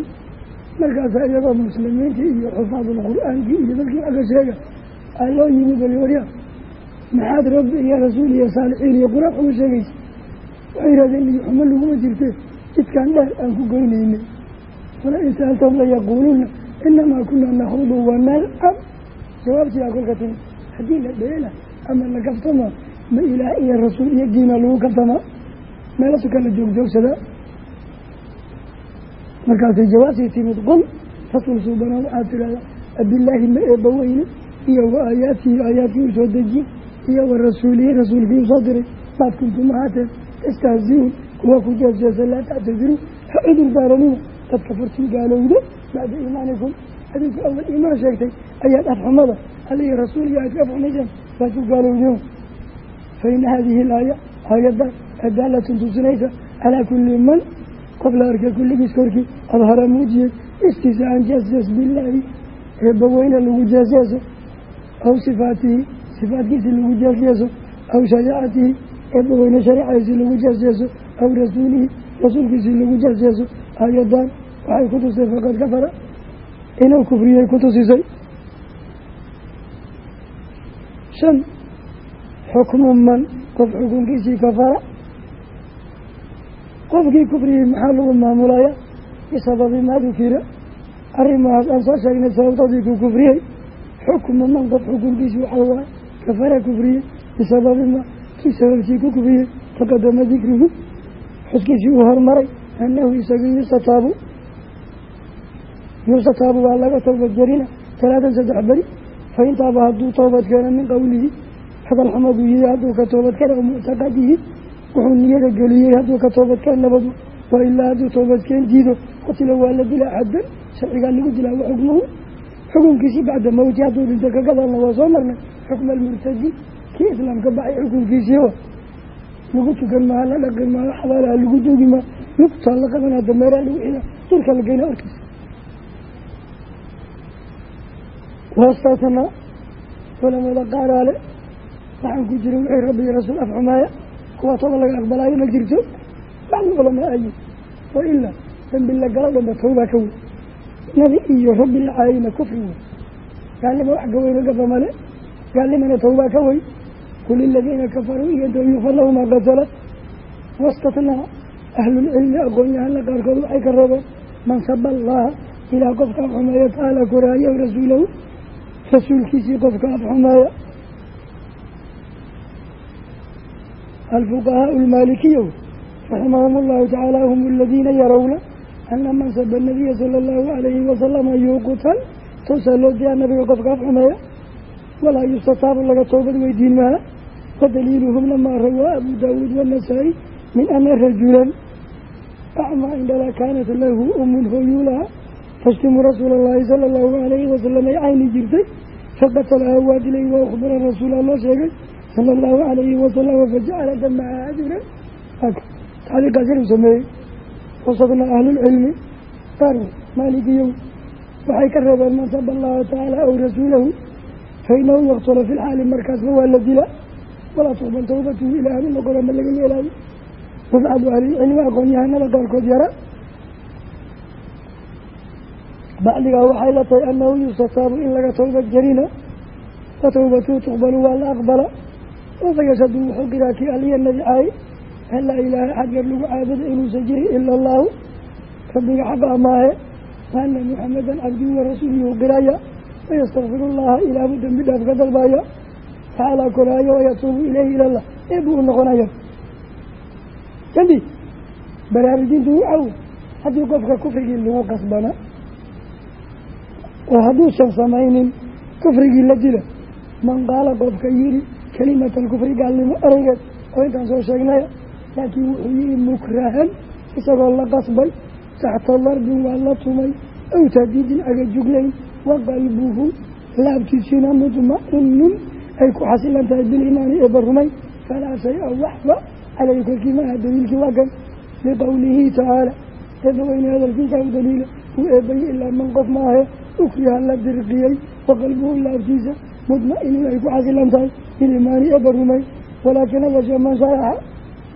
markaasaa iyagoo muslimiintii iyo xufaadul qur'aankii iyo dadkii xagga sheega aa loo yimi bali warya maxaad rabbi iyo rasuul iyo saalixiin iyo qur'aan ugu sheegaysa waxay yihahdeen iyo xumo laguma jirte jidkaan dheer aan ku goynaynay wala inamaa kunaa nakhudu wanalcab jawaabtiyaa kolka timi haddii la dheela ama la kaftama ma ilaah iyo rasuul iyo diina lagu kaftamaa meelasu kala joogjoogsadaa markaasay jawaabtii timid qul rasuul suubanaa waxaad tidhahdaa abillaahi ma eebbaweyne iyo wa aayaatihi aayaadkii u soo dejiye iyo wa rasuulihi rasuulkii u soo diray maad kuntum ahaateen istahzi-uun kuwa ku jeesjeesa laa tactadiruu ha cudur daaranina dadka fartii gaalowda bacda iimaanikum adinku awal iimaan sheegtay ayaad afxumada alla iyo rasuul iyo aad ka afxumayseen waad ku gaalowdeen fa ina haadihi alaaya aayaddan adaalatun tusinaysa calaa kulli man qof la arkay kulligiis korkii adhara muujiyey istisaan jeesjees bilaahi eebbaweyne lagu jeesjeeso aw sifaatihi sifaadkiisi lagu jeesjeeso aw shariicatihi eebbaweyne shariicadiisi lagu jeesjeeso aw rasuulihi rasuulkiisii lagu jeesjeeso aayadan waxay ku tusay faqad kafara. Inuu kufriyey ku tusisay. Shan xukmu man qof xukunkiisii kafara. Qofkii kufriyey maxaa lagu maamulaya bisababi maa dukira arrimahaas aan soo sheegnay sababtadii ku kufriyey. Xukmu man qof xukunkiisi waxaa waaye kafara kufriyey bisababi ma kii sababtii ku kufiyey taqadama dikruhu xuskiisii uu hormaray annahu isagu yustataabu yustataabu waa laga toobad jarina talaatan saddex beri fa intaaba hadduu toobad keeno min qowlihi hadal xamaduu yihi hadduu ka toobad keeno o muctaqadihi wuxuu niyada geliyey hadduu ka toobad keen nabadu wa ilaa hadduu toobadkeen diido qutila waa la dilaa xaddan sharcigaa lagu dilaa wa xukmuhu xukunkiisii bacda mawti hadduu dhinto kagadalna waa soo marnay xukma almurtadi kii islaamka baxay xukunkiisii lagu tukan maaha la dhaqi maaha xabaalaha lagu duugi maa lugtaa la durka la geyna wastaasna culamada qaaraale. Waxaan ku jira wixii rabbi iyo rasuul afxumaaya kuwaa toba laga aqbalaayo ma jirto. Bacdi culamaa ayi. Wa ilaa dambi la galo dhanba tawbaa ka wey nabi iyo rabbi la caayayna kufri wey gaalnima wax ka weyno gafa male gaalnimana tawbaa ka wey kul iladiina kafaruu iyado yufar lahumaa qatalat wastatnaa ahlulcilmi aqoon-yahana qaarkood waxay ka reebeen man saba allaha ilaa qofka afxumeeya tacaala koraayahu rasuulahu rasuulkiisii qofka afxumeeya alfuqahaau almaalikiya raximahum allahu tacaala hum aladiina yarawna ana man saba nabiya sala allahu alayhi wasalama yuuqutal toosaa loo diyaa nabiga qofka afxumeeya walaa yustataabu laga toobad weydiin maha wadaliiluhumna maa rawaa abu daawuud waannasaa-i min ana rajulan acmaa indhala kaanat lahu umun hooyuulaha tashtimu rasuula allahi sala allahu alayhi wasalam ay cayni jirtay faqatalaha waa dilay wa ukhbara rasuula loo sheegay sala allahu alayhi wasalama fajacala damaha adiran taxdiiqaas inuu sameeyey wasadna ahlulcilmi qaar maaligiyow waxay ka reebeen man saba allaha tacaala aw rasuulahu fa inahu yaqtula fi lxaali markaasba waa la dila walaa tuqbal tawbatuhu ilaa aanu noqona ma laga yeelaayo wabacdu ahlilcilmi aqoon-yahanada qaarkood yara bacdigaa waxay la tahay annahu yustataabu in laga towbad jarina. Wa tawbatuhu tuqbalu waa la aqbala. Wafayashadu wuxuu qiraa kii aliya nabi caay an laa ilaaha xaggeer lagu caabuda inuusan jirin ila allaahu rabbiga xaqa amaahe waana muxamedan cabduhu warasuuluhu qiraya wayastakfiru llaha ilaahu dembi dhaaf ka dalbaya tacaalaa koraayo wayatuubu ileyhi ilallah eebuu u noqonaya dembi baraarujintu waxaw haddii qofka kufrigii lagu qasbana oo hadduusan samaynin kufrigii la dila man qaala qofka yidhi kelimata alkufri gaalnimo ereygeed oo intaan soo sheegnaya laakiin wuxuu yihi mukrahan isagoo la qasbay taxta darbin waa la tumay aw tadiidin agajuglayn wa qalbuhu laabtiisina mudma-inun ay ku xasilan tahay biliimaani eeba rumay falaa shay-a waxba caleyhi korkii maaha daliilkii waa kan liqowlihi tacaala eeba weyne hadalkiisa u daliila uu eebayey ilaa man qof maahe ukriha la dirqiyey wa qalbuhu laabtiisa mudma-inun ay ku xasilan tahay biliimaani eeba rumay walaakina yashe man sharaxa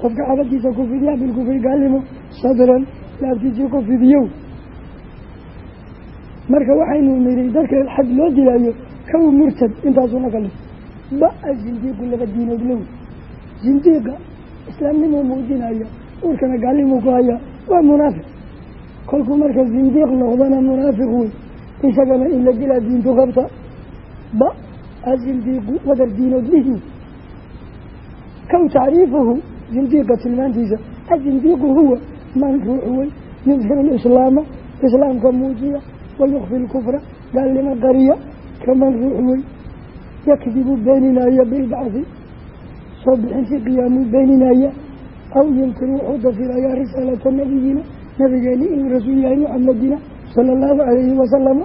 qofka xabadkiisa ku fidiya bilkufri gaalimo sadran laabtiisii ku fidiyow marka waxaynu nidhi dadka xad loo dilaayo kow murtad intaasuna ka lis ba'a zindiiqu laba diinood low? Zindiiqa islaamnimuu muujinaya uurkana gaalnimuu ku hayaa waa munaafiq. Kolkuu marka zindiiq noqdana munaafiq wey isagana in la dilaa diintu qabta ba'a zindiiqu wadar diinood lihi kow tacriifuhu zindiiqa tilmaantiisa azindiiqu huwa man ruux wey yudhiru lislaama islaamka muujiya wayukfi lkufra gaalnimo qariya kaman ruux wey yakdibu beeninaya bilbacdi soo bixintii qiyaamuu beeninaya aw yumkin wuxuu dafirayaa risaalata nabiyina nabigeeni inuu rasuul yahay muxamadina sala allahu calayhi wasalama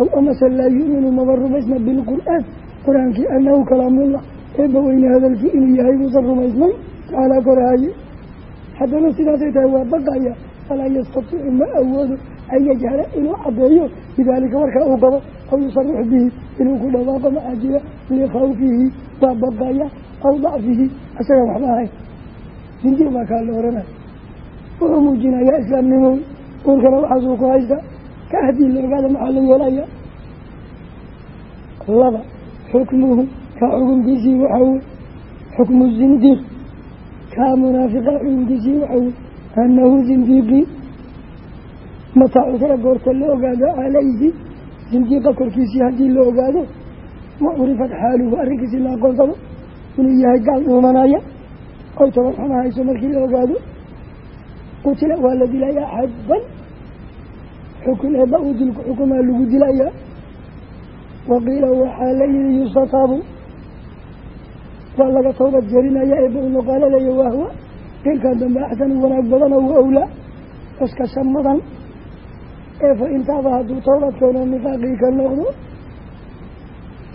aw amase laa yu'minu maba rumaysna bilqur'aan qur'aankii annahu kalaamullah eeba weyne hadalkii inuu yahay muusan rumaysnay tacaalaa korahaye haddana sidaasay tahay waa baqaya falaa yastatiicu ma awoodo an yajhala inuu caddeeyo bidaalika warkaa uu qabo aw yusarix bihi inuu ku dhawaaqo maxaa jira likhawfihi waa baqaya aw dacfihi isagaan waxba ahayn sindiiq baa kaa la oranaya wuxuu muujinayaa islaamnimo uurkana waxaasuu ku haysta ka haddii la ogaada maxaa la yeelaya laba xukmuhu kaa xukunkiisii waxaa wey xukmu zindiiq. Kaa munaafiqa xukunkiisii waxaa wey annahu zindiiqii mataa cusra goorta la ogaado calayhi zindiiqa korkiisii haddii la ogaado wa curifat xaaluhu arrinkiisii la aqoonsado. Inuu yahay gaal dhuumanaya oy toban xuma hayso markii la ogaado. Qutila waa la dilayaa xadban xukun eebba uu dilku xukumaa lagu dilayaa waqiila waxaa la yihi yustataabu waa laga toobad jelinaya eebba uu noqaalaleeya wahwa dilkan dambe axsanu wanaag badan oo wa owlaa iskasha mudan ee fa intaaba hadduu toobad keeno nifaaqii ka noqdo.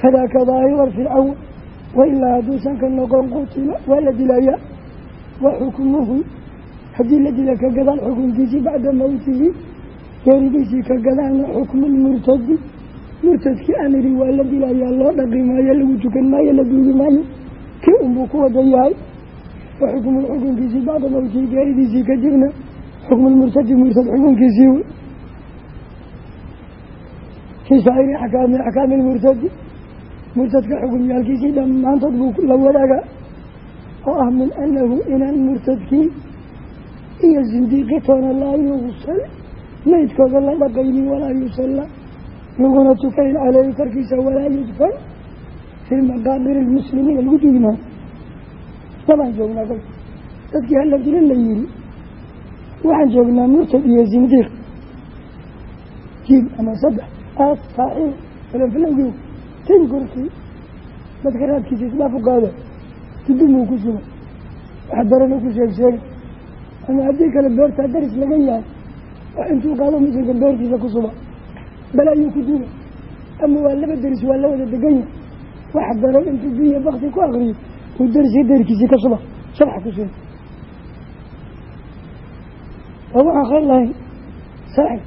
Fadaaka daahiran fi lcawl wailaa hadduusan ka noqon qutila waa la dilayaa wa xukmuhu. Haddii la dila ka gadaal xukunkiisii bacda mawtihi geeridiisii ka gadaalna xukmu lmurtadi murtadkii idhi waa la dilayaa loo dhaqi maayo lagu tukan maayo la duugi maayo. Kii unbuu ku wada yahay? Wa xukmu xukunkiisii bacda mawtihi geeridiisii kadibna xukmu lmurtadi murtad xukunkiisii wey fii saa'iri axkaami axkaami lmurtadi murtadka xukumyaalkiisii dhammaantood buu la wadaaga. Oo ah min anahu inaan murtadkii iyo zindiiqitoona laa yugsal maydkooda la dhaqaynin walaa yusalla. Laguna tukayn caleyhi korkiisa walaa yudfan. Fii maqaabiri lmuslimiina lagu dugi maayo labaan joognaa kolka dadkii hala dila la yihi waxaan joognaa murtad iyo zindiiq. Jiib ama saddex aas saaxiib falafalowgii tin korkii dadka raadkiisa isdhaafu qaada dudumuu ku suga wax darana ku sheeg sheegay. Ama haddii kale beertaa daris laga yahay wax intuu qaado muslimka beertiisa ku suba bale ayuu ku duga ama waa laba deris waa la wada degan yahay wax daran intuu biyo bakti ku akriyo uu derisi derkiisii ka suba shabaxa ku suga waa waxaan khayr lahayn saaxib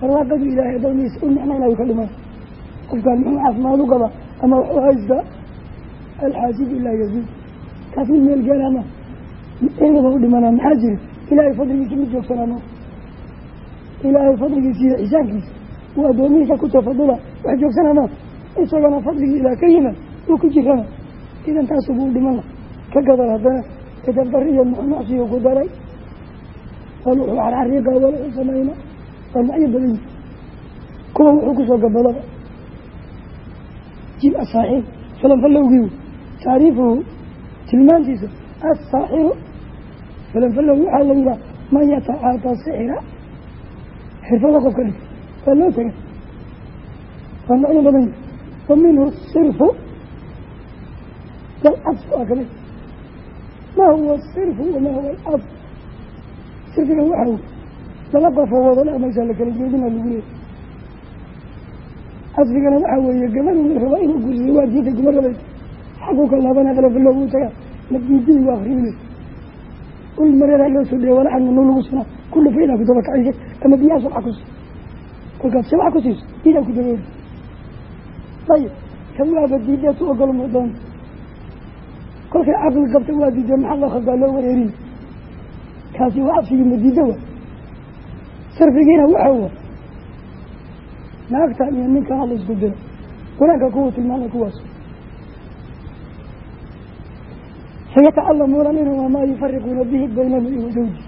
barwaaqadii ilaahay adoomiisa u nicmaynayo ka dhimay qofkaan muxuu caafimaad u qabaa ama waxu haystaa alxaasidu ilaa yaziid kaas mid meel geelaama eedaba u dhimanaa maxaa jiri ilaahay fadligiisa mid joogsanaama ilaahay fadligiisa iyo xisaankiisa uu addoomihiisa ku tafadula wax joogsanamaa isagana fadligii ilaah ka yimaad uu ku jirana. Idan taasubuu dhiman. La ka gadal haddana edabdari iyo nuxnuxsiyu ku daray. Wal wuxuu carcariiqa wal wuxuu samayna waa macyo badan kuwa wuxuu ku soo gabadaba jib asaaxiib falanfalowgii tacriifuhu tilmaantiisa asaaxiru falanfalow waxaa la man yatacaata sixira xirfada qofka dhig. Waa loo tegay waa macyo badan. Wa minhu sirfu. Dalcadfu aa ka mid ma huwa sirfu wamaa huwa alcadf sirfiga waxaa wey laba qofoo wada dhaqmaysaa la kala jeedina lagu leeyay casfigana waxaa weeye gabadh uu raba inuu gursado waa diiday kuma rabaysa xaguu ka laabana qalafaloogu u tagaa. Nafdiidadii waa akriile ul mareeraa loo soo dhiya walaxadna nuu lagu sanaa ku dhufa inaa ku daba ama biyaha sabxa ku sii kolkaad sabxa ku siiso idaa ku dabooli ayib kan waaba diideetu ogol mudoon kolkay caqli qabta waa diidee maxaa loo khaldaa loo wareerin. Kaasi waa afsigii madiida wa. Sarfigiina waxaa wa. Naagtan iyo ninkan hala isku diro qur'aanka kuwa tilmaamay kuwaas. Sayatacalamuuna minhum wamaa yufariquuna bihi baynahum iyo zawji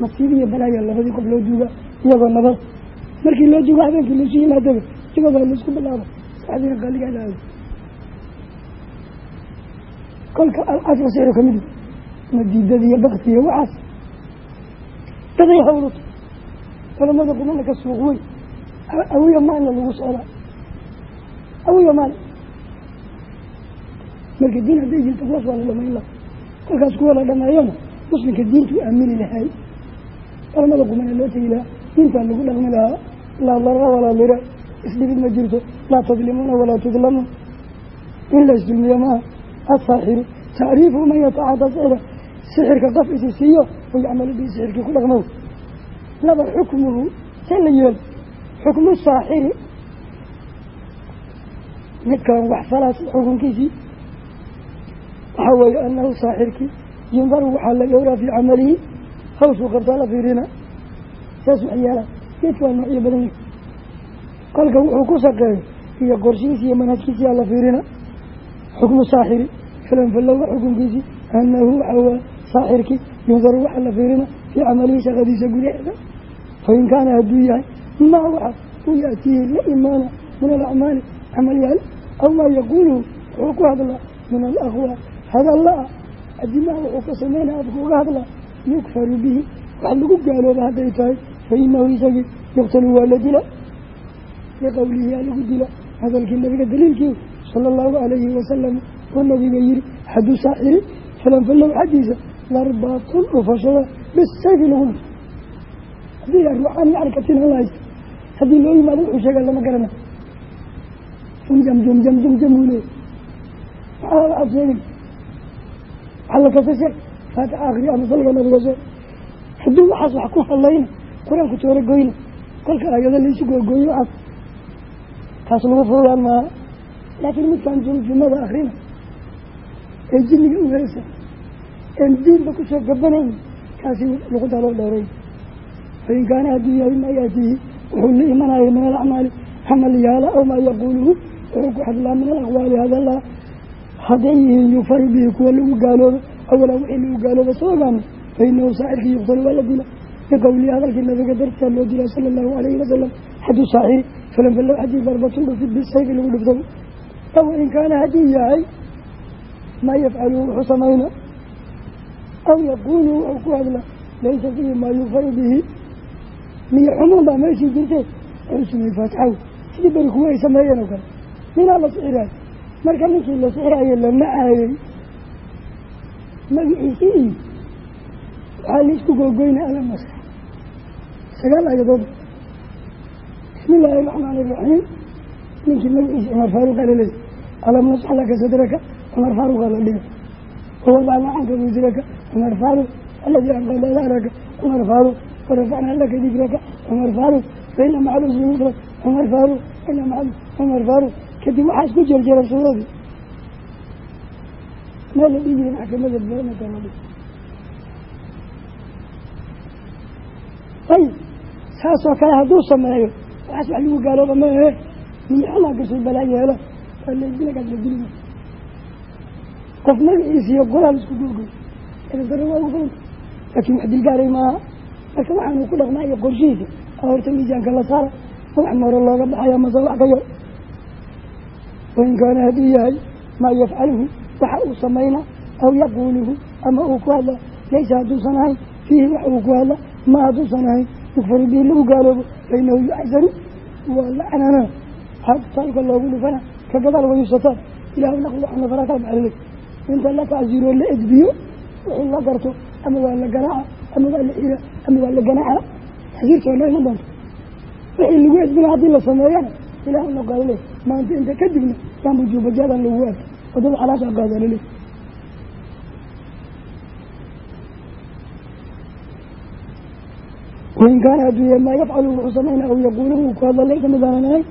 nasiib iyo balaaya labadii qof loo duuga iyagoo nabad. Markii loo duuga habeenkii laisu yimaadaba iyagooda la isku bilaabo saxdiina qaaligaa la aado kolka alcasra sixro ka mid madiidada iyo bakti iyo waxaas. Daday hawluta culamada qumana ka suuq weyn. Awiya maalna lagu socdaa awiya maal. Marka diin hadday jirto kuwaas waa la dhamayn laha kolkaas kuwa la dhameeyana muslimka diintuu aamini lahay culamada qumana loo tegi lahaa. Diintaa lagu dhaqmi lahaa. Laa darra walaa dira isdhibid ma jirto. Laa tadlimuuna walaa tudlamuun in la isdulmiyo maaha. Asaaxiru tacriifu man yatacada sixra sixirka qof isi siiyo oo yacmalu bihi sixirkii ku dhaqmow laba xukmuhu see la yeelo xukmu saaxiri. Midkan wax falaas xukunkiisii. Waxaa weeye anahu saaxirkii. Yundaru waxaa la gowraa fii camalihi hawshuu qabtaa la fiirina saas wax yeelaa geedka waa noocyo badan yihi kolka wuxuu ku shaqeeyo iyo qorshihiisi iyo manhajkiisiyaa la fiirina xukmu saaxiri filanfalowa xukunkiisii anahu waxaa waa saaxirkii yundaru waxaa la fiirina fii camalihi shaqadiisa gudaheeda fain kaana hadduu yahay maa waxa u yaatiihi la imaana min alacmaali camalyaal aw maa yaquuluhu wuxuu ku hadlaa min alaqwaa. Hadalla-a adimaha wuxuu ka sameynaya afka uga hadla yukfaru bihi wax lagu gaalooba hadday tahay fa inahu isagii yuqtalu waa la dila liqowlihi aa lagu dila hadalkii nabiga daliilkii sala allahu calayhi wasalam oo nabiga yihi xadu saaxiri falanfallow xaggiisa darbatun dhufashada bisayfi lagu dhufo haddii ruuxaan macrikatin hala haysta haddii loo yimaado wuxuu sheega lama garana jumjam jumjam jumjam uu leey maxaa la faatixa akri ama salga nabiga sheeg haddii waxaas wax ku hadlayna qur'aanku toora goyna. Kolka ayado laysu googooyo waxaas. Taas lagu furudaan maaha. Laakiin midkaan jumjumada akrina ee jinniga u heesa. Een diinba ku soo gabanayn kaasi luquntaa loo dheeray fain kaana hadduu yahay maa yaatiihi wuxuu la imanaya min alacmaali. Camal yaalla aw maa yaquuluhu. Wuxuu ku hadlaa min alaqwaali hadalaa hadday yihiin yufaru bihi kuwa lagu gaaloobo awalaa wixii lagu gaalooba soo ogaana fa inahu saacirkii yuqtalu waa la dila biqowlihi hadalkii nabiga dartaa loo dilaa sala allahu alayhi wasalam xadu saaciri falanfalow xadii darbatun dhufid bisayfi lagu dhufto aw in kaana haddii yahay maa yafcaluhu wuxuu samayna aw yaquulu wuxuu ku hadla laysa fiihi maa yufaru bihi miyo xumuun baa meeshii jirtee usmay faatixaw sidii beri kuwa ay sameeyeen oo kale ninaa la sixiraayo marka ninkii la sixiraayo la magiciisii iyo waxaa la isku googoynay ala masax sagaal ayadood bismi illaahi araxmaani iraxiim ninkii magaciisa cumar faaruqa laleeyay alam nasx laka sadraka cumar faaruqa la dhiga wawadacna canka wisraka cumar faaruq aladi anqada dahraka cumar faaruq warafacnaa laka dikraka cumar faaruq faina maca lusri yusra cumar faaruq ina maca cumar faaruq kadib waxaa isku jerjera suuradii meel la dhihi jiray maxkamada beernakala ayib saasoo kale hadduu sameeyo waxaas wax lagu gaalooba maahe miyaxamaa ka soo balaa yeelo waa ladilagaas la dili qof magaciisa iyo qoraal isku googoy edadaro waa ugu fanta laakiin wax dilgaaray maaha marka waxaanu ku dhaqmaa iyo qorshihiisa a horta miisaanka la saara wax maro looga baxaya mase wax ka yar wain kaana hadduu yahay maa yafcaluhu waxa uu samayna aw yaquuluhu ama uu ku hadla laysa hadduusan ahayn fiihi wax uu ku hadla ma hadduusan ahayn yukfaru bihi lagu gaaloobo fainahu yucsaru waa lacnana talka loogu dhufana ka gadaal wayusataan ilahu naqlu ana faraa kaa baxlilay inta la tacsiiroo la edbiyo wixii la garto ama waa la garaaca ama waa la xira ama waa la ganaaca tacsiirtoo noo iman doonto. Wixii lagu edbina haddii la sameeyana ilahu naqaalale maanta inta kadibna yaan bujuubajaadan lagu aad waddada xalaasha qaadalale wain kaana adduunya maa yafcalu wuxuu samayna aw yaquuluhu uu ku hadla laysa midaanan ahayn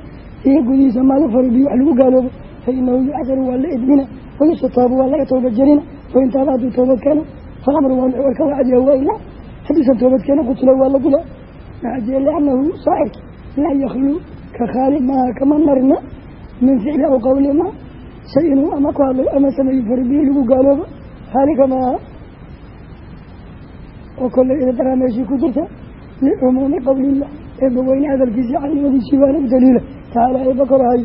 iyo gudihiisa maa yufaru bihi wax lagu gaaloobo fa inahu waa la edbina wayusataabu waa laga toobad jelina wain taaba hadduu toobad keeno falamru waa warka wacdiya waa ila hadduusan toobad keeno qutula waa la dila maxaa jira liannahu saacirki laa yakluu ka khaali maaha kama marna min ficli aw qawli ma shay inuu ama ku hadlay ama sameeyo yufaru bihi lagu gaaloobo haalika maaha oo kolley idadaraa meeshii ku jirta licumuumi qowlillah eebba weyne hadalkiisii calimadiisii baana u daliila tacaala eebba korahay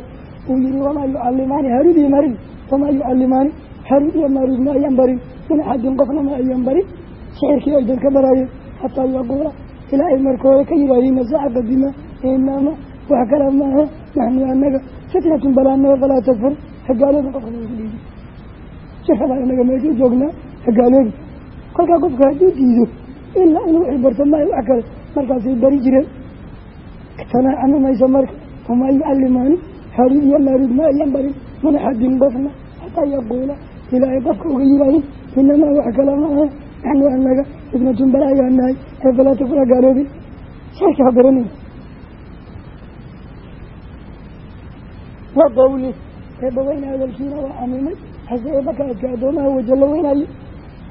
uu yihi wamaa yucalimaani haruud iyo marid wamaa yucalimaani haruud iyo marid ma ayaan barin min axadin qofna ma ayaan barin sixirkii ay dadka baraayeen xataa yaquula ilaa ay markooda ka yidhaahiin masaaxa qadima inaama wax kala maahe naxnu anaga fitnatun balaanoo falaa takfur hagaaloobi qofka ku dhiidi sixabaa inaga meesha joognaa hagaaloobi kolkaa qofka hadduu diido ilaa inuu barto maayo wax kale markaasay bari jireen. Tanaacami mayso marka wamaa yucalimaani harid iyo maarid ma ayan barin min axadin qofna xataa yaquula ilaa ay qofka uga yidhaahin inamaa wax kale maaha naxnu anaga fitnatun balaayaa nahay ee falaa takfur hagaaloobin sharka ha wa qawli eebba weyna hadalkiina waa camimay hase eebba ka adka addoomaha waja la weynayo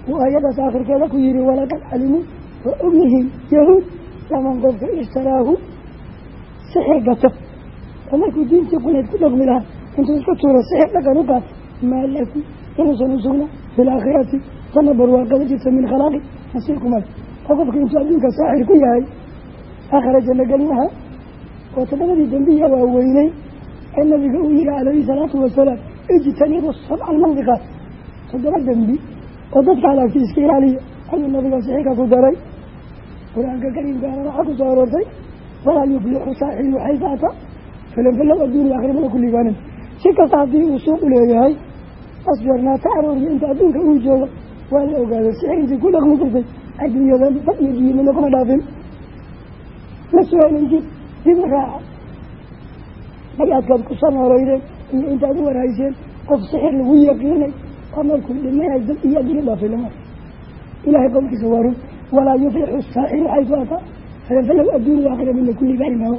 uu aayadaas aakhirkeeda ku yihi walaqad calimuu waa ogyihiin yahuud laman qofka ishtaraahu sixir gato oo markuu diintii quneed ku dhaqmi lahaa intuu iska tuuro sixir dhaqan u qaata maa laku inuusan u sugna fi laakhirati tana barwaaqada jirta min khalaaqi nasiirkumale oo qofka intuu adduunka saaxir ku yahay aakhira oo toddobadii dambiya waa weynay ee nabiga uu yihi calayhi salaatu wasalaam ijtanibu sabca almandiqaat toddoba dembi oo dadka halaagti iska ilaaliya. Ayuu nabiga saxiixa ku daray. Qur'aanka kariimkaana waxaa ku soo aroortay walaa yuflixu saaxibu xaysaata filanfalow adduuniya akhira mana ku liibaanin si kasta haddii uu suuq u leeyahay asjarnaa ka arooriya inta adduunka uu joogo. Waa la ogaaday sixir intii ku dhaqmi jirtay adduunyadan bad iyo kuma dhaafin. Ma soo helin jir hay'adkaad ku sanooreydeen iyo intaad u warayseen qof sixir lagu yaqiinay oo markuu dhimanay dad iyo adduunya dhaafay lama ilahay qowlkiisa waa run walaa yuflixu saaxiru xaysu ata falanfalow adduuniya aakhira mina kulli baari maaho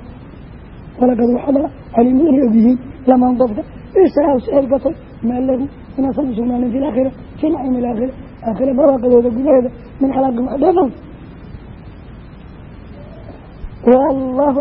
walaqad waxada calimu inay ogyihiin laman qofka israaw sixir gatay maa lahu inaasan u sugnaanin fi laakhira fi naciimi alaakhira aakhira barwaaqadooda gudaheeda min xalaaqin wax dheefan wallahu